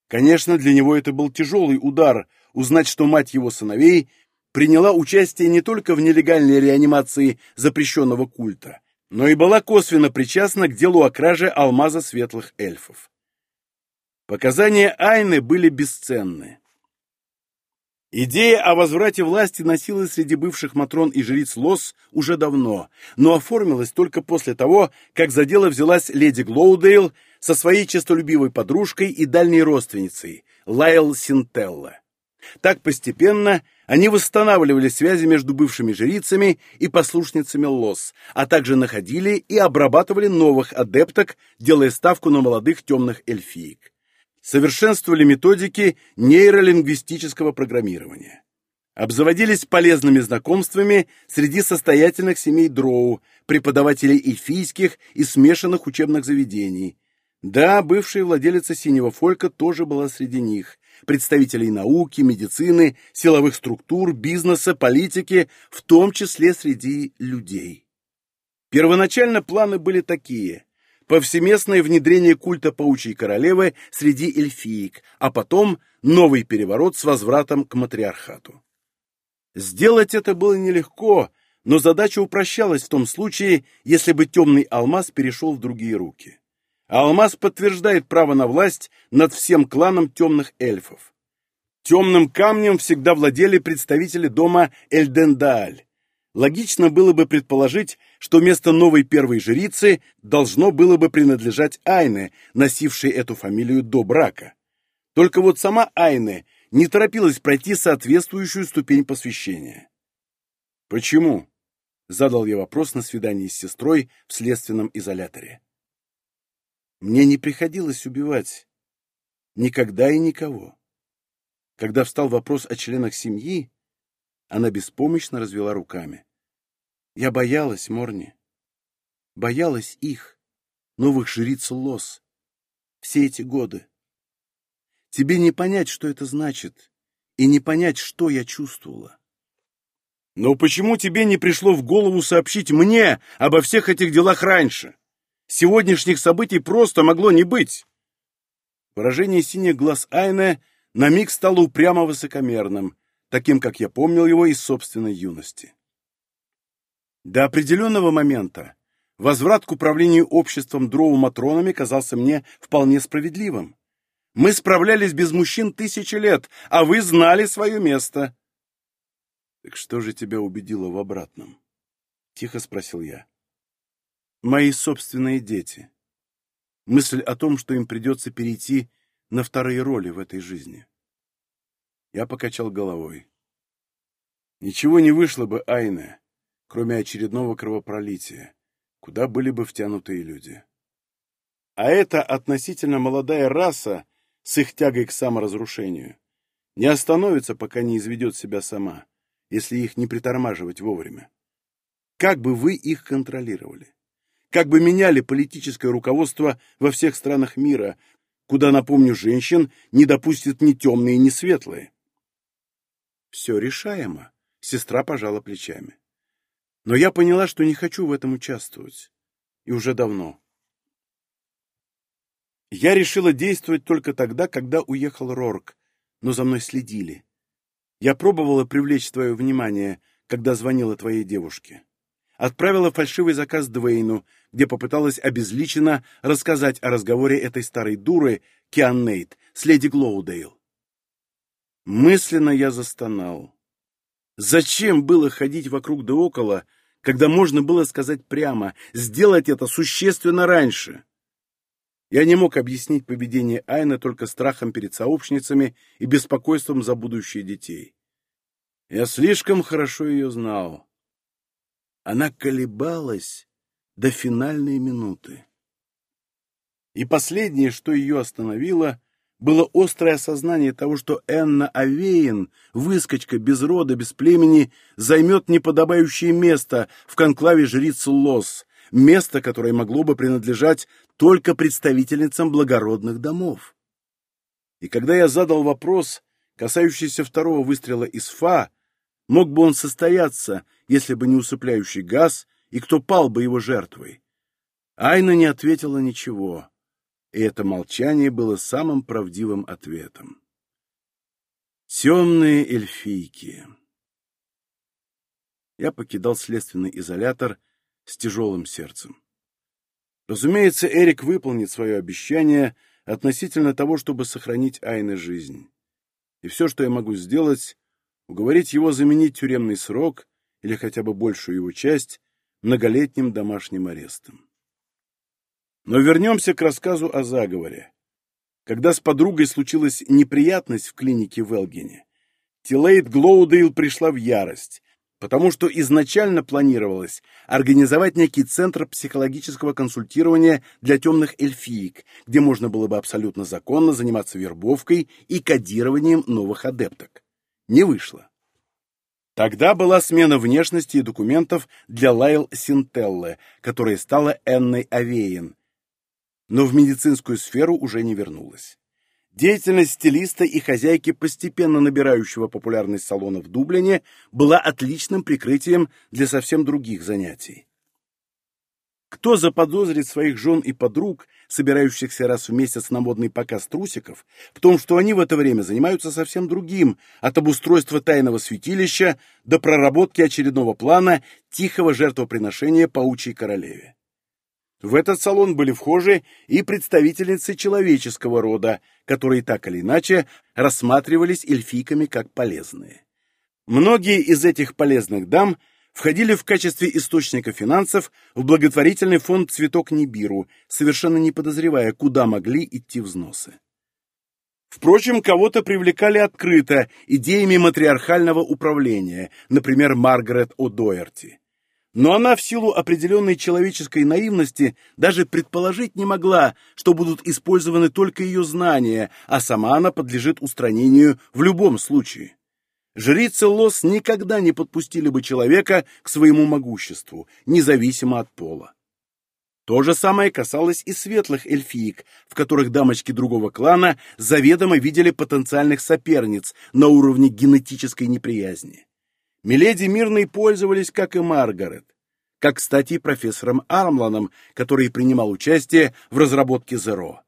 Конечно, для него это был тяжелый удар узнать, что мать его сыновей приняла участие не только в нелегальной реанимации запрещенного культа, но и была косвенно причастна к делу о краже алмаза светлых эльфов. Показания Айны были бесценны. Идея о возврате власти носилась среди бывших матрон и жриц Лос уже давно, но оформилась только после того, как за дело взялась леди Глоудейл со своей честолюбивой подружкой и дальней родственницей, Лайл Синтелла. Так постепенно они восстанавливали связи между бывшими жрицами и послушницами Лос, а также находили и обрабатывали новых адепток, делая ставку на молодых темных эльфиек совершенствовали методики нейролингвистического программирования. Обзаводились полезными знакомствами среди состоятельных семей дроу, преподавателей эльфийских и смешанных учебных заведений. Да, бывшая владелица «Синего фолька» тоже была среди них. Представителей науки, медицины, силовых структур, бизнеса, политики, в том числе среди людей. Первоначально планы были такие – повсеместное внедрение культа паучьей королевы среди эльфиек, а потом новый переворот с возвратом к матриархату. Сделать это было нелегко, но задача упрощалась в том случае, если бы темный алмаз перешел в другие руки. Алмаз подтверждает право на власть над всем кланом темных эльфов. Темным камнем всегда владели представители дома Эльдендааль, Логично было бы предположить, что место новой первой жрицы должно было бы принадлежать Айне, носившей эту фамилию до брака. Только вот сама Айне не торопилась пройти соответствующую ступень посвящения. «Почему?» — задал я вопрос на свидании с сестрой в следственном изоляторе. «Мне не приходилось убивать. Никогда и никого. Когда встал вопрос о членах семьи, она беспомощно развела руками. Я боялась, Морни. Боялась их, новых жриц Лос. Все эти годы. Тебе не понять, что это значит, и не понять, что я чувствовала. Но почему тебе не пришло в голову сообщить мне обо всех этих делах раньше? Сегодняшних событий просто могло не быть. Выражение синих глаз Айне на миг стало упрямо высокомерным, таким, как я помнил его из собственной юности. До определенного момента возврат к управлению обществом дроу-матронами казался мне вполне справедливым. Мы справлялись без мужчин тысячи лет, а вы знали свое место. — Так что же тебя убедило в обратном? — тихо спросил я. — Мои собственные дети. Мысль о том, что им придется перейти на вторые роли в этой жизни. Я покачал головой. Ничего не вышло бы, Айна, кроме очередного кровопролития, куда были бы втянутые люди. А эта относительно молодая раса с их тягой к саморазрушению не остановится, пока не изведет себя сама, если их не притормаживать вовремя. Как бы вы их контролировали? Как бы меняли политическое руководство во всех странах мира, куда, напомню, женщин не допустят ни темные, ни светлые? Все решаемо, сестра пожала плечами. Но я поняла, что не хочу в этом участвовать. И уже давно. Я решила действовать только тогда, когда уехал Рорк, но за мной следили. Я пробовала привлечь твое внимание, когда звонила твоей девушке. Отправила фальшивый заказ Двейну, где попыталась обезличенно рассказать о разговоре этой старой дуры, Киан Нейт, с леди Глоудейл. Мысленно я застонал. Зачем было ходить вокруг да около, когда можно было сказать прямо, сделать это существенно раньше? Я не мог объяснить поведение Айны только страхом перед сообщницами и беспокойством за будущее детей. Я слишком хорошо ее знал. Она колебалась до финальной минуты. И последнее, что ее остановило, было острое осознание того, что Энна Авеин, выскочка без рода, без племени, займет неподобающее место в конклаве жриц Лос, место, которое могло бы принадлежать только представительницам благородных домов. И когда я задал вопрос, касающийся второго выстрела из ФА, мог бы он состояться, если бы не усыпляющий газ, и кто пал бы его жертвой? Айна не ответила ничего и это молчание было самым правдивым ответом. Темные эльфийки. Я покидал следственный изолятор с тяжелым сердцем. Разумеется, Эрик выполнит свое обещание относительно того, чтобы сохранить Айны жизнь. И все, что я могу сделать, уговорить его заменить тюремный срок или хотя бы большую его часть многолетним домашним арестом. Но вернемся к рассказу о заговоре. Когда с подругой случилась неприятность в клинике в Элгине, Тилейд Глоудейл пришла в ярость, потому что изначально планировалось организовать некий центр психологического консультирования для темных эльфиек, где можно было бы абсолютно законно заниматься вербовкой и кодированием новых адепток. Не вышло. Тогда была смена внешности и документов для Лайл Синтеллы, которая стала Энной Авеин, но в медицинскую сферу уже не вернулась. Деятельность стилиста и хозяйки постепенно набирающего популярность салона в Дублине была отличным прикрытием для совсем других занятий. Кто заподозрит своих жен и подруг, собирающихся раз в месяц на модный показ трусиков, в том, что они в это время занимаются совсем другим, от обустройства тайного святилища до проработки очередного плана тихого жертвоприношения паучьей королеве? В этот салон были вхожи и представительницы человеческого рода, которые так или иначе рассматривались эльфийками как полезные. Многие из этих полезных дам входили в качестве источника финансов в благотворительный фонд «Цветок Нибиру», совершенно не подозревая, куда могли идти взносы. Впрочем, кого-то привлекали открыто идеями матриархального управления, например, Маргарет О'Доерти но она в силу определенной человеческой наивности даже предположить не могла, что будут использованы только ее знания, а сама она подлежит устранению в любом случае. Жрицы Лос никогда не подпустили бы человека к своему могуществу, независимо от пола. То же самое касалось и светлых эльфиек, в которых дамочки другого клана заведомо видели потенциальных соперниц на уровне генетической неприязни. Миледи мирной пользовались, как и Маргарет. Как, кстати, профессором Армланом, который принимал участие в разработке Зеро.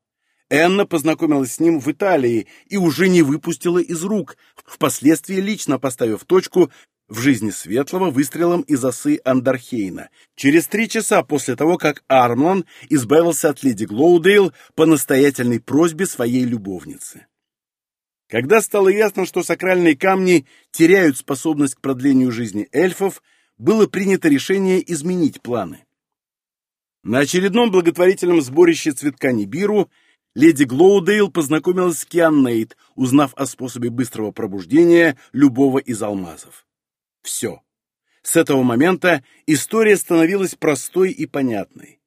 Энна познакомилась с ним в Италии и уже не выпустила из рук, впоследствии лично поставив точку в жизни Светлого выстрелом из осы Андархейна, через три часа после того, как Армлан избавился от леди Глоудейл по настоятельной просьбе своей любовницы. Когда стало ясно, что сакральные камни теряют способность к продлению жизни эльфов, было принято решение изменить планы. На очередном благотворительном сборище цветка Нибиру леди Глоудейл познакомилась с Кианнейт, узнав о способе быстрого пробуждения любого из алмазов. Все. С этого момента история становилась простой и понятной.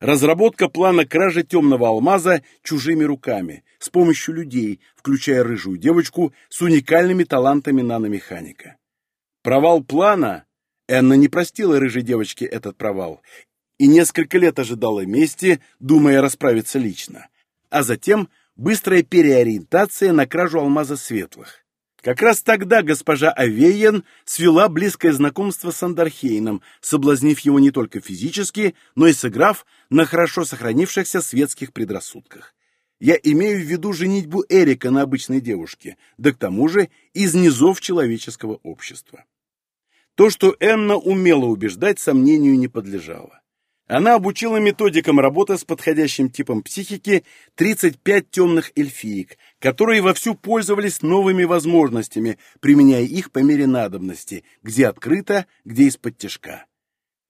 Разработка плана кражи темного алмаза чужими руками, с помощью людей, включая рыжую девочку с уникальными талантами наномеханика. Провал плана... Энна не простила рыжей девочке этот провал и несколько лет ожидала мести, думая расправиться лично. А затем быстрая переориентация на кражу алмаза светлых. Как раз тогда госпожа Авейен свела близкое знакомство с Андархейном, соблазнив его не только физически, но и сыграв на хорошо сохранившихся светских предрассудках. Я имею в виду женитьбу Эрика на обычной девушке, да к тому же из низов человеческого общества. То, что Энна умела убеждать, сомнению не подлежало. Она обучила методикам работы с подходящим типом психики 35 темных эльфиек, которые вовсю пользовались новыми возможностями, применяя их по мере надобности, где открыто, где из-под тяжка.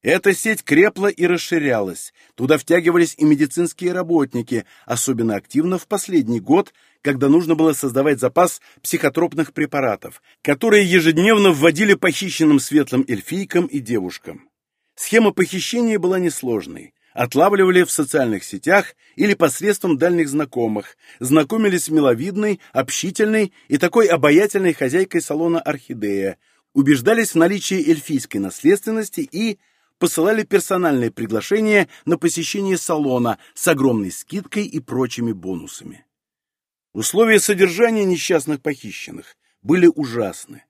Эта сеть крепла и расширялась. Туда втягивались и медицинские работники, особенно активно в последний год, когда нужно было создавать запас психотропных препаратов, которые ежедневно вводили похищенным светлым эльфийкам и девушкам. Схема похищения была несложной. Отлавливали в социальных сетях или посредством дальних знакомых, знакомились с миловидной, общительной и такой обаятельной хозяйкой салона «Орхидея», убеждались в наличии эльфийской наследственности и посылали персональные приглашения на посещение салона с огромной скидкой и прочими бонусами. Условия содержания несчастных похищенных были ужасны.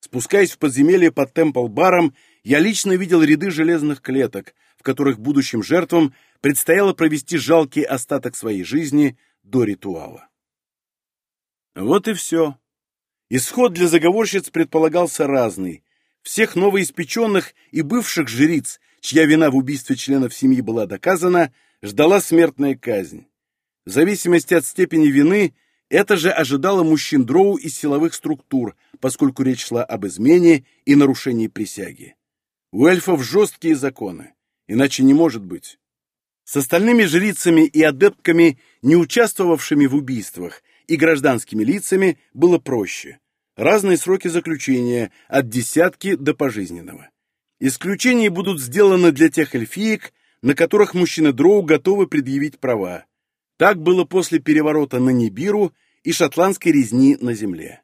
Спускаясь в подземелье под Темпл-баром, я лично видел ряды железных клеток, в которых будущим жертвам предстояло провести жалкий остаток своей жизни до ритуала. Вот и все. Исход для заговорщиц предполагался разный. Всех новоиспеченных и бывших жриц, чья вина в убийстве членов семьи была доказана, ждала смертная казнь. В зависимости от степени вины, это же ожидало мужчин дроу из силовых структур, поскольку речь шла об измене и нарушении присяги. У эльфов жесткие законы, иначе не может быть. С остальными жрицами и адептками, не участвовавшими в убийствах, и гражданскими лицами было проще. Разные сроки заключения, от десятки до пожизненного. Исключения будут сделаны для тех эльфиек, на которых мужчины Дроу готовы предъявить права. Так было после переворота на Нибиру и шотландской резни на земле.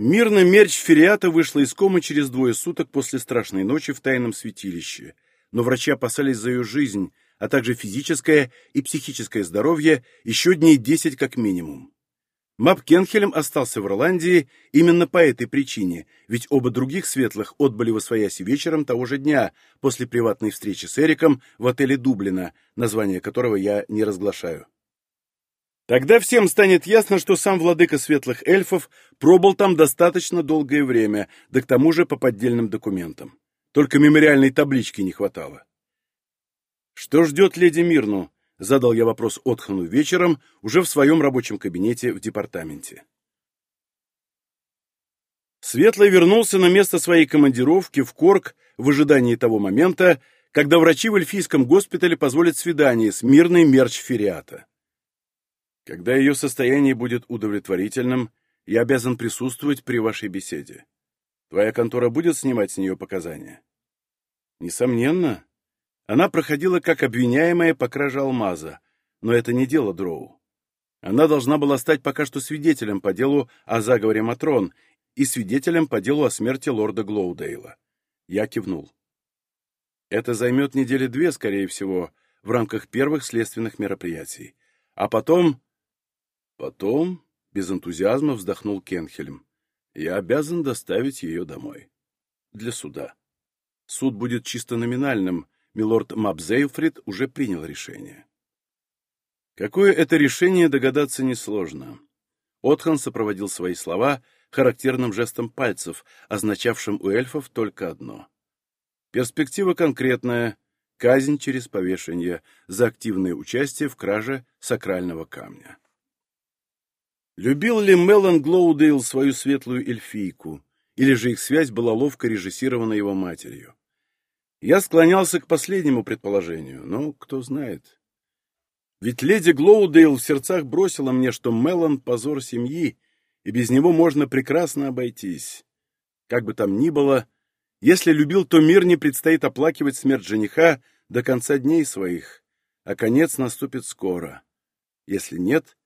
Мирно мерч Фериата вышла из комы через двое суток после страшной ночи в тайном святилище, но врачи опасались за ее жизнь, а также физическое и психическое здоровье еще дней десять как минимум. Мап Кенхелем остался в Ирландии именно по этой причине, ведь оба других светлых отбыли во свояси вечером того же дня, после приватной встречи с Эриком в отеле Дублина, название которого я не разглашаю. Тогда всем станет ясно, что сам владыка светлых эльфов пробыл там достаточно долгое время, да к тому же по поддельным документам. Только мемориальной таблички не хватало. «Что ждет леди Мирну?» — задал я вопрос Отхану вечером, уже в своем рабочем кабинете в департаменте. Светлый вернулся на место своей командировки в Корк в ожидании того момента, когда врачи в эльфийском госпитале позволят свидание с мирной мерч Фериата. Когда ее состояние будет удовлетворительным, я обязан присутствовать при вашей беседе. Твоя контора будет снимать с нее показания? Несомненно. Она проходила как обвиняемая по краже алмаза, но это не дело Дроу. Она должна была стать пока что свидетелем по делу о заговоре Матрон и свидетелем по делу о смерти лорда Глоудейла. Я кивнул. Это займет недели две, скорее всего, в рамках первых следственных мероприятий. А потом Потом, без энтузиазма, вздохнул Кенхельм. Я обязан доставить ее домой. Для суда. Суд будет чисто номинальным. Милорд Мабзейфрид уже принял решение. Какое это решение, догадаться несложно. Отхан сопроводил свои слова характерным жестом пальцев, означавшим у эльфов только одно. Перспектива конкретная — казнь через повешение за активное участие в краже сакрального камня. Любил ли Мелан Глоудейл свою светлую эльфийку, или же их связь была ловко режиссирована его матерью? Я склонялся к последнему предположению, но кто знает. Ведь леди Глоудейл в сердцах бросила мне, что Мелан — позор семьи, и без него можно прекрасно обойтись. Как бы там ни было, если любил, то мир не предстоит оплакивать смерть жениха до конца дней своих, а конец наступит скоро. Если нет,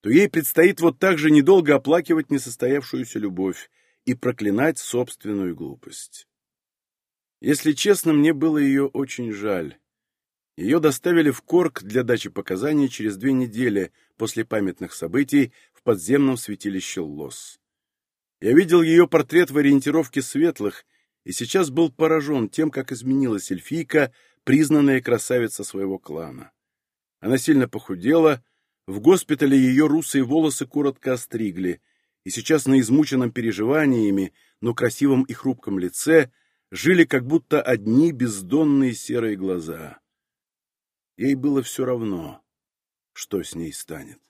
то ей предстоит вот так же недолго оплакивать несостоявшуюся любовь и проклинать собственную глупость. Если честно, мне было ее очень жаль. Ее доставили в Корк для дачи показаний через две недели после памятных событий в подземном святилище Лос. Я видел ее портрет в ориентировке светлых и сейчас был поражен тем, как изменилась эльфийка, признанная красавица своего клана. Она сильно похудела, в госпитале ее русые волосы коротко остригли, и сейчас на измученном переживаниями, но красивом и хрупком лице жили как будто одни бездонные серые глаза. Ей было все равно, что с ней станет.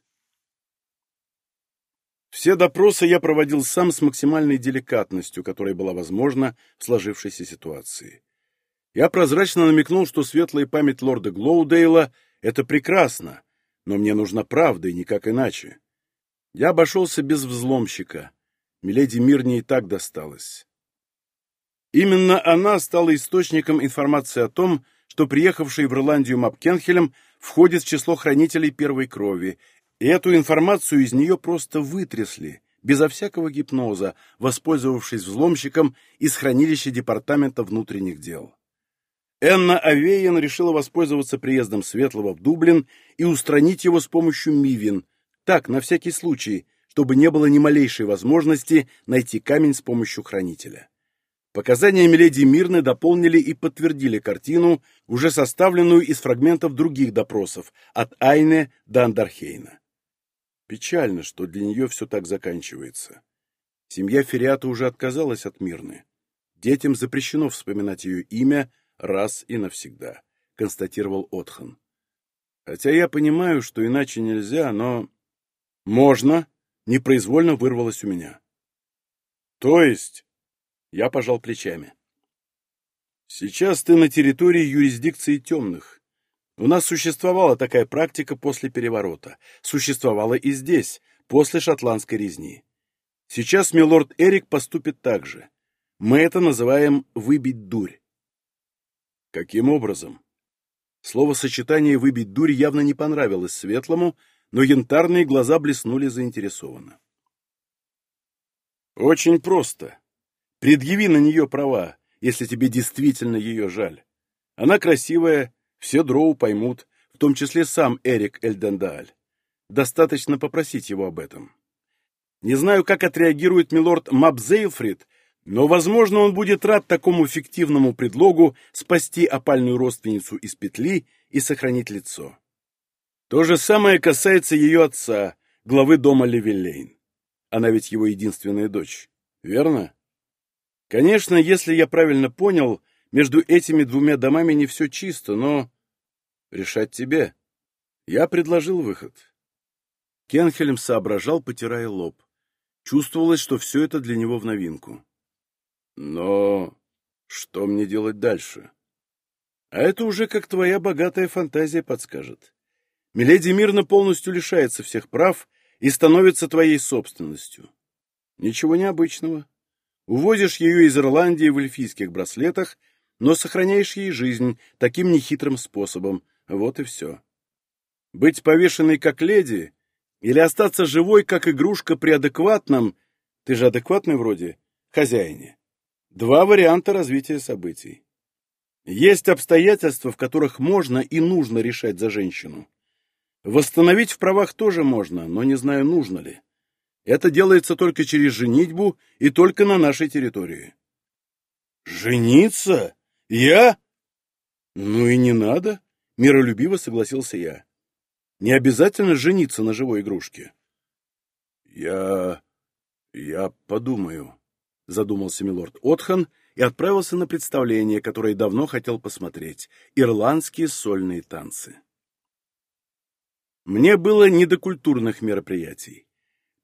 Все допросы я проводил сам с максимальной деликатностью, которая была возможна в сложившейся ситуации. Я прозрачно намекнул, что светлая память лорда Глоудейла — это прекрасно, но мне нужна правда и никак иначе. Я обошелся без взломщика. Миледи Мирне и так досталось. Именно она стала источником информации о том, что приехавший в Ирландию Мапкенхелем входит в число хранителей первой крови, и эту информацию из нее просто вытрясли, безо всякого гипноза, воспользовавшись взломщиком из хранилища Департамента внутренних дел. Энна Авейен решила воспользоваться приездом Светлого в Дублин и устранить его с помощью Мивин, так, на всякий случай, чтобы не было ни малейшей возможности найти камень с помощью хранителя. Показания Миледи Мирны дополнили и подтвердили картину, уже составленную из фрагментов других допросов, от Айне до Андархейна. Печально, что для нее все так заканчивается. Семья Фериата уже отказалась от Мирны. Детям запрещено вспоминать ее имя раз и навсегда, констатировал Отхан. Хотя я понимаю, что иначе нельзя, но... Можно, непроизвольно вырвалось у меня. То есть... Я пожал плечами. Сейчас ты на территории юрисдикции темных. У нас существовала такая практика после переворота. Существовала и здесь, после шотландской резни. Сейчас милорд Эрик поступит так же. Мы это называем «выбить дурь». Каким образом? Словосочетание «выбить дурь» явно не понравилось Светлому, но янтарные глаза блеснули заинтересованно. Очень просто. Предъяви на нее права, если тебе действительно ее жаль. Она красивая, все дроу поймут, в том числе сам Эрик Эльдендааль. Достаточно попросить его об этом. Не знаю, как отреагирует милорд Мабзейлфрид, но, возможно, он будет рад такому фиктивному предлогу спасти опальную родственницу из петли и сохранить лицо. То же самое касается ее отца, главы дома Левиллейн. Она ведь его единственная дочь, верно? Конечно, если я правильно понял, между этими двумя домами не все чисто, но... Решать тебе. Я предложил выход. Кенхельм соображал, потирая лоб. Чувствовалось, что все это для него в новинку. Но что мне делать дальше? А это уже как твоя богатая фантазия подскажет. Миледи мирно полностью лишается всех прав и становится твоей собственностью. Ничего необычного. Увозишь ее из Ирландии в эльфийских браслетах, но сохраняешь ей жизнь таким нехитрым способом. Вот и все. Быть повешенной как леди или остаться живой как игрушка при адекватном, ты же адекватный вроде, хозяине. Два варианта развития событий. Есть обстоятельства, в которых можно и нужно решать за женщину. Восстановить в правах тоже можно, но не знаю, нужно ли. Это делается только через женитьбу и только на нашей территории. Жениться? Я? Ну и не надо, миролюбиво согласился я. Не обязательно жениться на живой игрушке. Я... я подумаю, задумался милорд Отхан и отправился на представление, которое давно хотел посмотреть — ирландские сольные танцы. Мне было не до культурных мероприятий.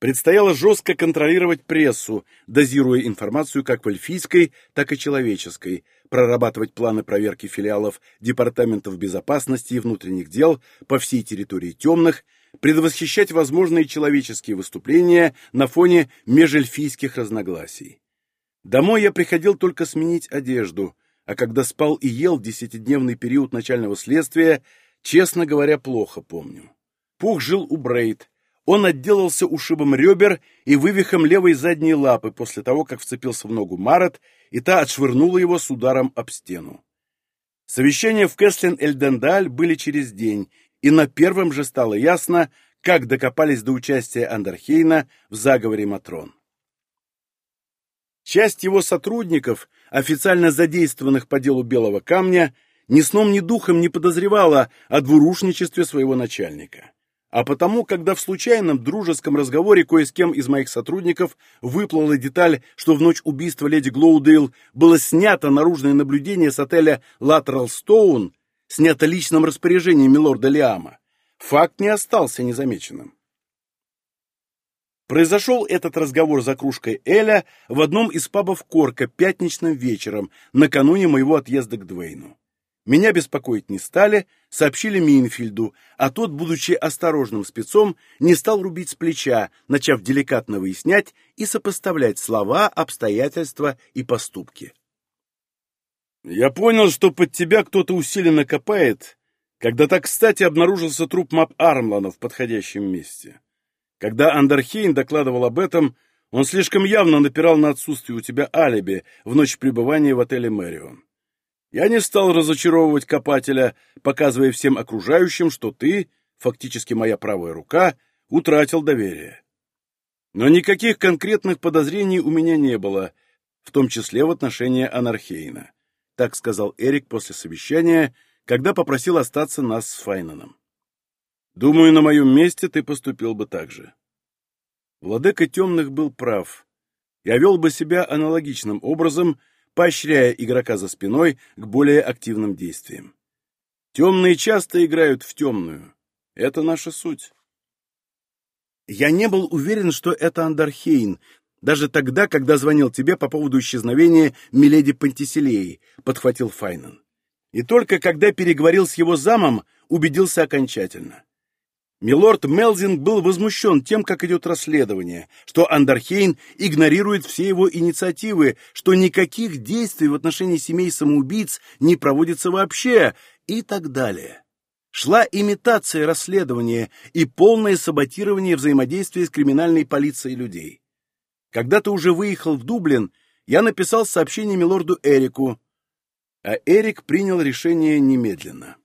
Предстояло жестко контролировать прессу, дозируя информацию как в эльфийской, так и человеческой, прорабатывать планы проверки филиалов Департаментов безопасности и внутренних дел по всей территории темных, предвосхищать возможные человеческие выступления на фоне межэльфийских разногласий. Домой я приходил только сменить одежду, а когда спал и ел десятидневный период начального следствия, честно говоря, плохо помню. Пух жил у Брейд, он отделался ушибом ребер и вывихом левой задней лапы после того, как вцепился в ногу Марат, и та отшвырнула его с ударом об стену. Совещания в Кэслин-Эльдендаль были через день, и на первом же стало ясно, как докопались до участия Андерхейна в заговоре Матрон. Часть его сотрудников, официально задействованных по делу Белого камня, ни сном ни духом не подозревала о двурушничестве своего начальника. А потому, когда в случайном дружеском разговоре кое с кем из моих сотрудников выплыла деталь, что в ночь убийства леди Глоудейл было снято наружное наблюдение с отеля Латерал Стоун, снято личным распоряжением милорда Лиама, факт не остался незамеченным. Произошел этот разговор за кружкой Эля в одном из пабов Корка пятничным вечером, накануне моего отъезда к Двейну. Меня беспокоить не стали, сообщили Минфильду, а тот, будучи осторожным спецом, не стал рубить с плеча, начав деликатно выяснять и сопоставлять слова, обстоятельства и поступки. «Я понял, что под тебя кто-то усиленно копает, когда так кстати обнаружился труп Мап Армлана в подходящем месте. Когда Андерхейн докладывал об этом, он слишком явно напирал на отсутствие у тебя алиби в ночь пребывания в отеле «Мэрион». Я не стал разочаровывать копателя, показывая всем окружающим, что ты, фактически моя правая рука, утратил доверие. Но никаких конкретных подозрений у меня не было, в том числе в отношении Анархейна. Так сказал Эрик после совещания, когда попросил остаться нас с Файнаном. Думаю, на моем месте ты поступил бы так же. Владыка темных был прав. Я вел бы себя аналогичным образом, поощряя игрока за спиной к более активным действиям. Темные часто играют в темную. Это наша суть. Я не был уверен, что это Андархейн, даже тогда, когда звонил тебе по поводу исчезновения Миледи Пантиселеи, подхватил Файнан. И только когда переговорил с его замом, убедился окончательно. Милорд Мелзинг был возмущен тем, как идет расследование, что Андерхейн игнорирует все его инициативы, что никаких действий в отношении семей самоубийц не проводится вообще и так далее. Шла имитация расследования и полное саботирование взаимодействия с криминальной полицией людей. Когда ты уже выехал в Дублин, я написал сообщение милорду Эрику, а Эрик принял решение немедленно.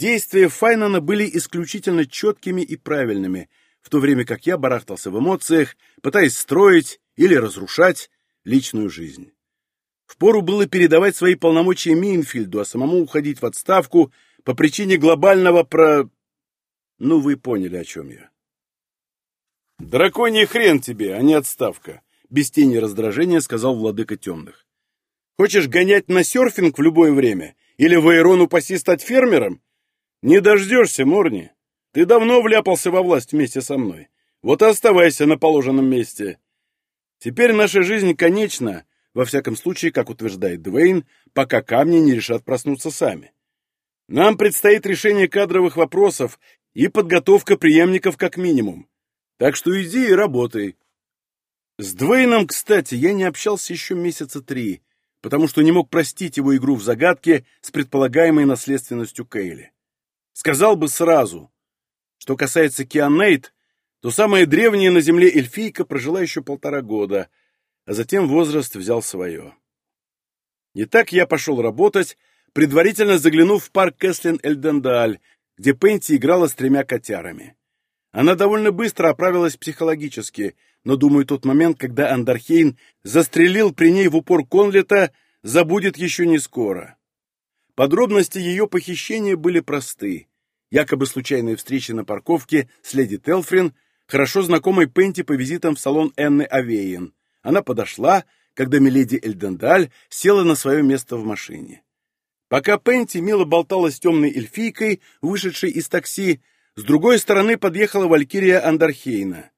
Действия Файнана были исключительно четкими и правильными, в то время как я барахтался в эмоциях, пытаясь строить или разрушать личную жизнь. Впору было передавать свои полномочия Минфильду, а самому уходить в отставку по причине глобального про... Ну, вы поняли, о чем я. «Драконий хрен тебе, а не отставка», — без тени раздражения сказал владыка темных. «Хочешь гонять на серфинг в любое время? Или в Аэрону упаси стать фермером? Не дождешься, Морни. Ты давно вляпался во власть вместе со мной. Вот и оставайся на положенном месте. Теперь наша жизнь конечна, во всяком случае, как утверждает Двейн, пока камни не решат проснуться сами. Нам предстоит решение кадровых вопросов и подготовка преемников как минимум. Так что иди и работай. С Двейном, кстати, я не общался еще месяца три, потому что не мог простить его игру в загадке с предполагаемой наследственностью Кейли. Сказал бы сразу. Что касается Кианейт, то самая древняя на земле эльфийка прожила еще полтора года, а затем возраст взял свое. И так я пошел работать, предварительно заглянув в парк Кэслин-Эльдендаль, где Пенти играла с тремя котярами. Она довольно быстро оправилась психологически, но, думаю, тот момент, когда Андархейн застрелил при ней в упор Конлета, забудет еще не скоро. Подробности ее похищения были просты. Якобы случайная встреча на парковке с леди Телфрин, хорошо знакомой Пенти по визитам в салон Энны Авейн. Она подошла, когда миледи Эльдендаль села на свое место в машине. Пока Пенти мило болтала с темной эльфийкой, вышедшей из такси, с другой стороны подъехала валькирия Андархейна.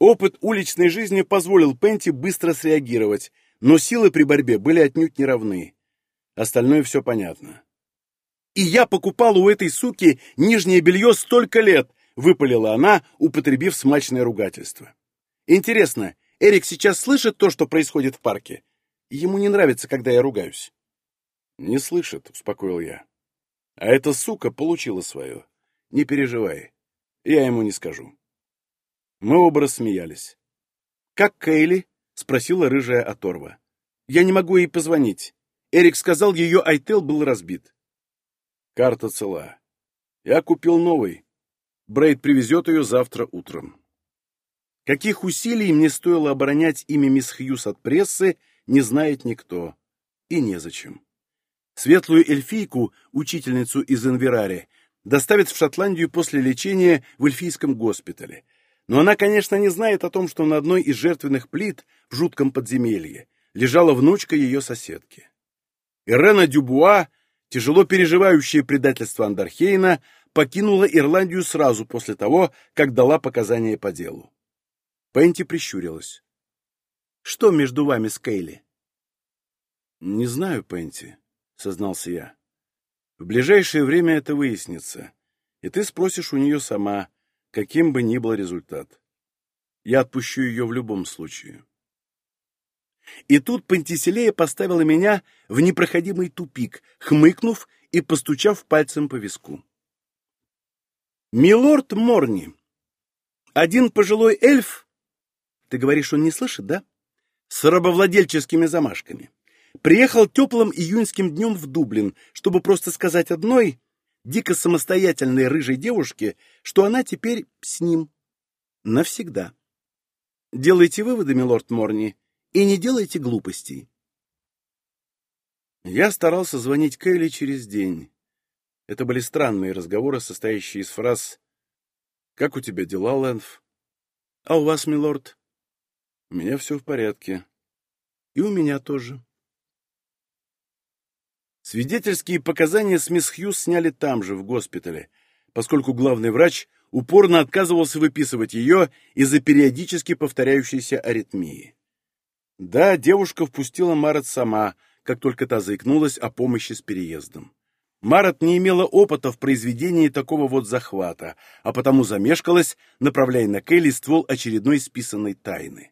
Опыт уличной жизни позволил Пенти быстро среагировать, но силы при борьбе были отнюдь не равны. Остальное все понятно. «И я покупала у этой суки нижнее белье столько лет!» — выпалила она, употребив смачное ругательство. «Интересно, Эрик сейчас слышит то, что происходит в парке? Ему не нравится, когда я ругаюсь». «Не слышит», — успокоил я. «А эта сука получила свое. Не переживай. Я ему не скажу». Мы оба рассмеялись. «Как Кейли?» — спросила рыжая оторва. «Я не могу ей позвонить. Эрик сказал, ее Айтел был разбит. Карта цела. Я купил новый. Брейд привезет ее завтра утром. Каких усилий мне стоило оборонять имя мисс Хьюз от прессы, не знает никто. И незачем. Светлую эльфийку, учительницу из Инверари, доставят в Шотландию после лечения в эльфийском госпитале. Но она, конечно, не знает о том, что на одной из жертвенных плит в жутком подземелье лежала внучка ее соседки. Ирена Дюбуа, тяжело переживающая предательство Андархейна, покинула Ирландию сразу после того, как дала показания по делу. Пенти прищурилась. «Что между вами с Кейли?» «Не знаю, Пенти», — сознался я. «В ближайшее время это выяснится, и ты спросишь у нее сама, каким бы ни был результат. Я отпущу ее в любом случае». И тут Пантиселея поставила меня в непроходимый тупик, хмыкнув и постучав пальцем по виску. «Милорд Морни, один пожилой эльф, ты говоришь, он не слышит, да? С рабовладельческими замашками. Приехал теплым июньским днем в Дублин, чтобы просто сказать одной, дико самостоятельной рыжей девушке, что она теперь с ним. Навсегда. Делайте выводы, милорд Морни, и не делайте глупостей. Я старался звонить Кэлли через день. Это были странные разговоры, состоящие из фраз «Как у тебя дела, Лэнф?» «А у вас, милорд?» «У меня все в порядке. И у меня тоже». Свидетельские показания с мисс Хьюз сняли там же, в госпитале, поскольку главный врач упорно отказывался выписывать ее из-за периодически повторяющейся аритмии. Да, девушка впустила Марат сама, как только та заикнулась о помощи с переездом. Марат не имела опыта в произведении такого вот захвата, а потому замешкалась, направляя на Кейли ствол очередной списанной тайны.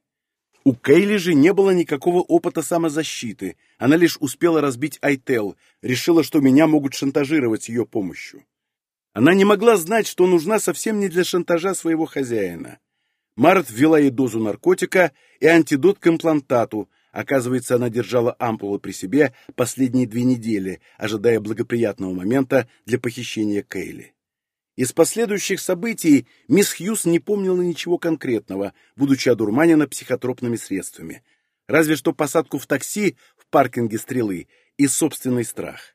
У Кейли же не было никакого опыта самозащиты, она лишь успела разбить Айтел, решила, что меня могут шантажировать ее помощью. Она не могла знать, что нужна совсем не для шантажа своего хозяина. Март ввела ей дозу наркотика и антидот к имплантату. Оказывается, она держала ампулы при себе последние две недели, ожидая благоприятного момента для похищения Кейли. Из последующих событий мисс Хьюз не помнила ничего конкретного, будучи одурманена психотропными средствами. Разве что посадку в такси в паркинге «Стрелы» и собственный страх.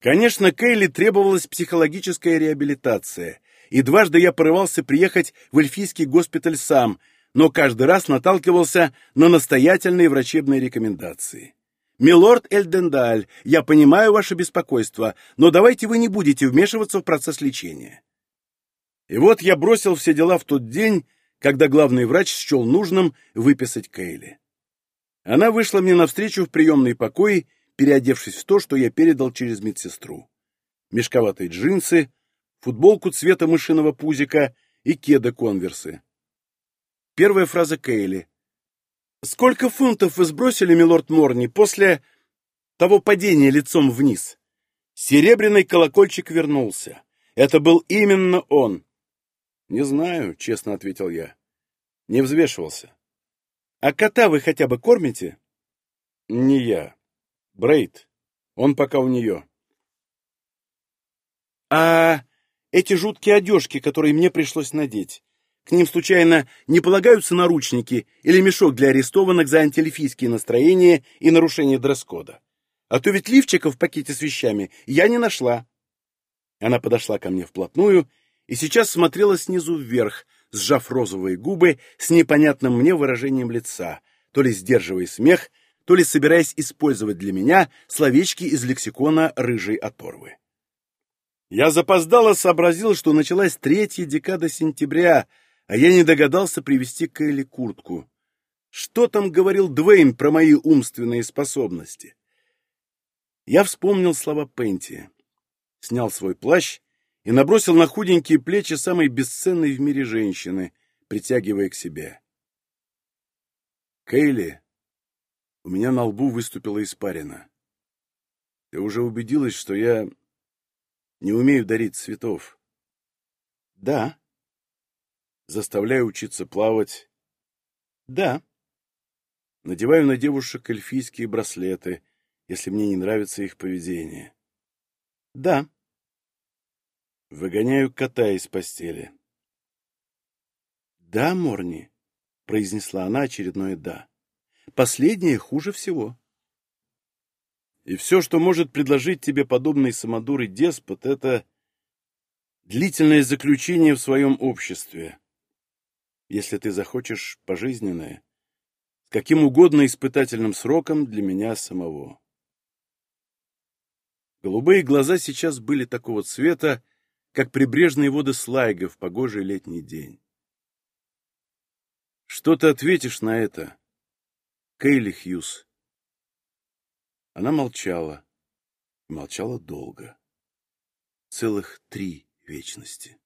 Конечно, Кейли требовалась психологическая реабилитация, и дважды я порывался приехать в эльфийский госпиталь сам, но каждый раз наталкивался на настоятельные врачебные рекомендации. «Милорд Эльдендаль, я понимаю ваше беспокойство, но давайте вы не будете вмешиваться в процесс лечения». И вот я бросил все дела в тот день, когда главный врач счел нужным выписать Кейли. Она вышла мне навстречу в приемный покой, переодевшись в то, что я передал через медсестру. Мешковатые джинсы, футболку цвета мышиного пузика и кеды-конверсы. Первая фраза Кейли. «Сколько фунтов вы сбросили, милорд Морни, после того падения лицом вниз?» Серебряный колокольчик вернулся. Это был именно он. «Не знаю», — честно ответил я. Не взвешивался. «А кота вы хотя бы кормите?» «Не я. Брейд. Он пока у нее». «А эти жуткие одежки, которые мне пришлось надеть. К ним, случайно, не полагаются наручники или мешок для арестованных за антилифийские настроения и нарушение дресс-кода. А то ведь лифчика в пакете с вещами я не нашла. Она подошла ко мне вплотную и сейчас смотрела снизу вверх, сжав розовые губы с непонятным мне выражением лица, то ли сдерживая смех, то ли собираясь использовать для меня словечки из лексикона рыжей оторвы. Я запоздало сообразил, что началась третья декада сентября, а я не догадался привести Кэлли куртку. Что там говорил Двейн про мои умственные способности? Я вспомнил слова Пенти, снял свой плащ и набросил на худенькие плечи самой бесценной в мире женщины, притягивая к себе. Кейли, у меня на лбу выступила испарина. Ты уже убедилась, что я не умею дарить цветов. Да. Заставляю учиться плавать. Да. Надеваю на девушек эльфийские браслеты, если мне не нравится их поведение. Да. Выгоняю кота из постели. Да, Морни, произнесла она очередное «да». Последнее хуже всего. И все, что может предложить тебе подобный самодур и деспот, это длительное заключение в своем обществе. Если ты захочешь пожизненное, с каким угодно испытательным сроком для меня самого. Голубые глаза сейчас были такого цвета, как прибрежные воды Слайга в погожий летний день. Что ты ответишь на это, Кейли Хьюз? Она молчала, и молчала долго. Целых три вечности.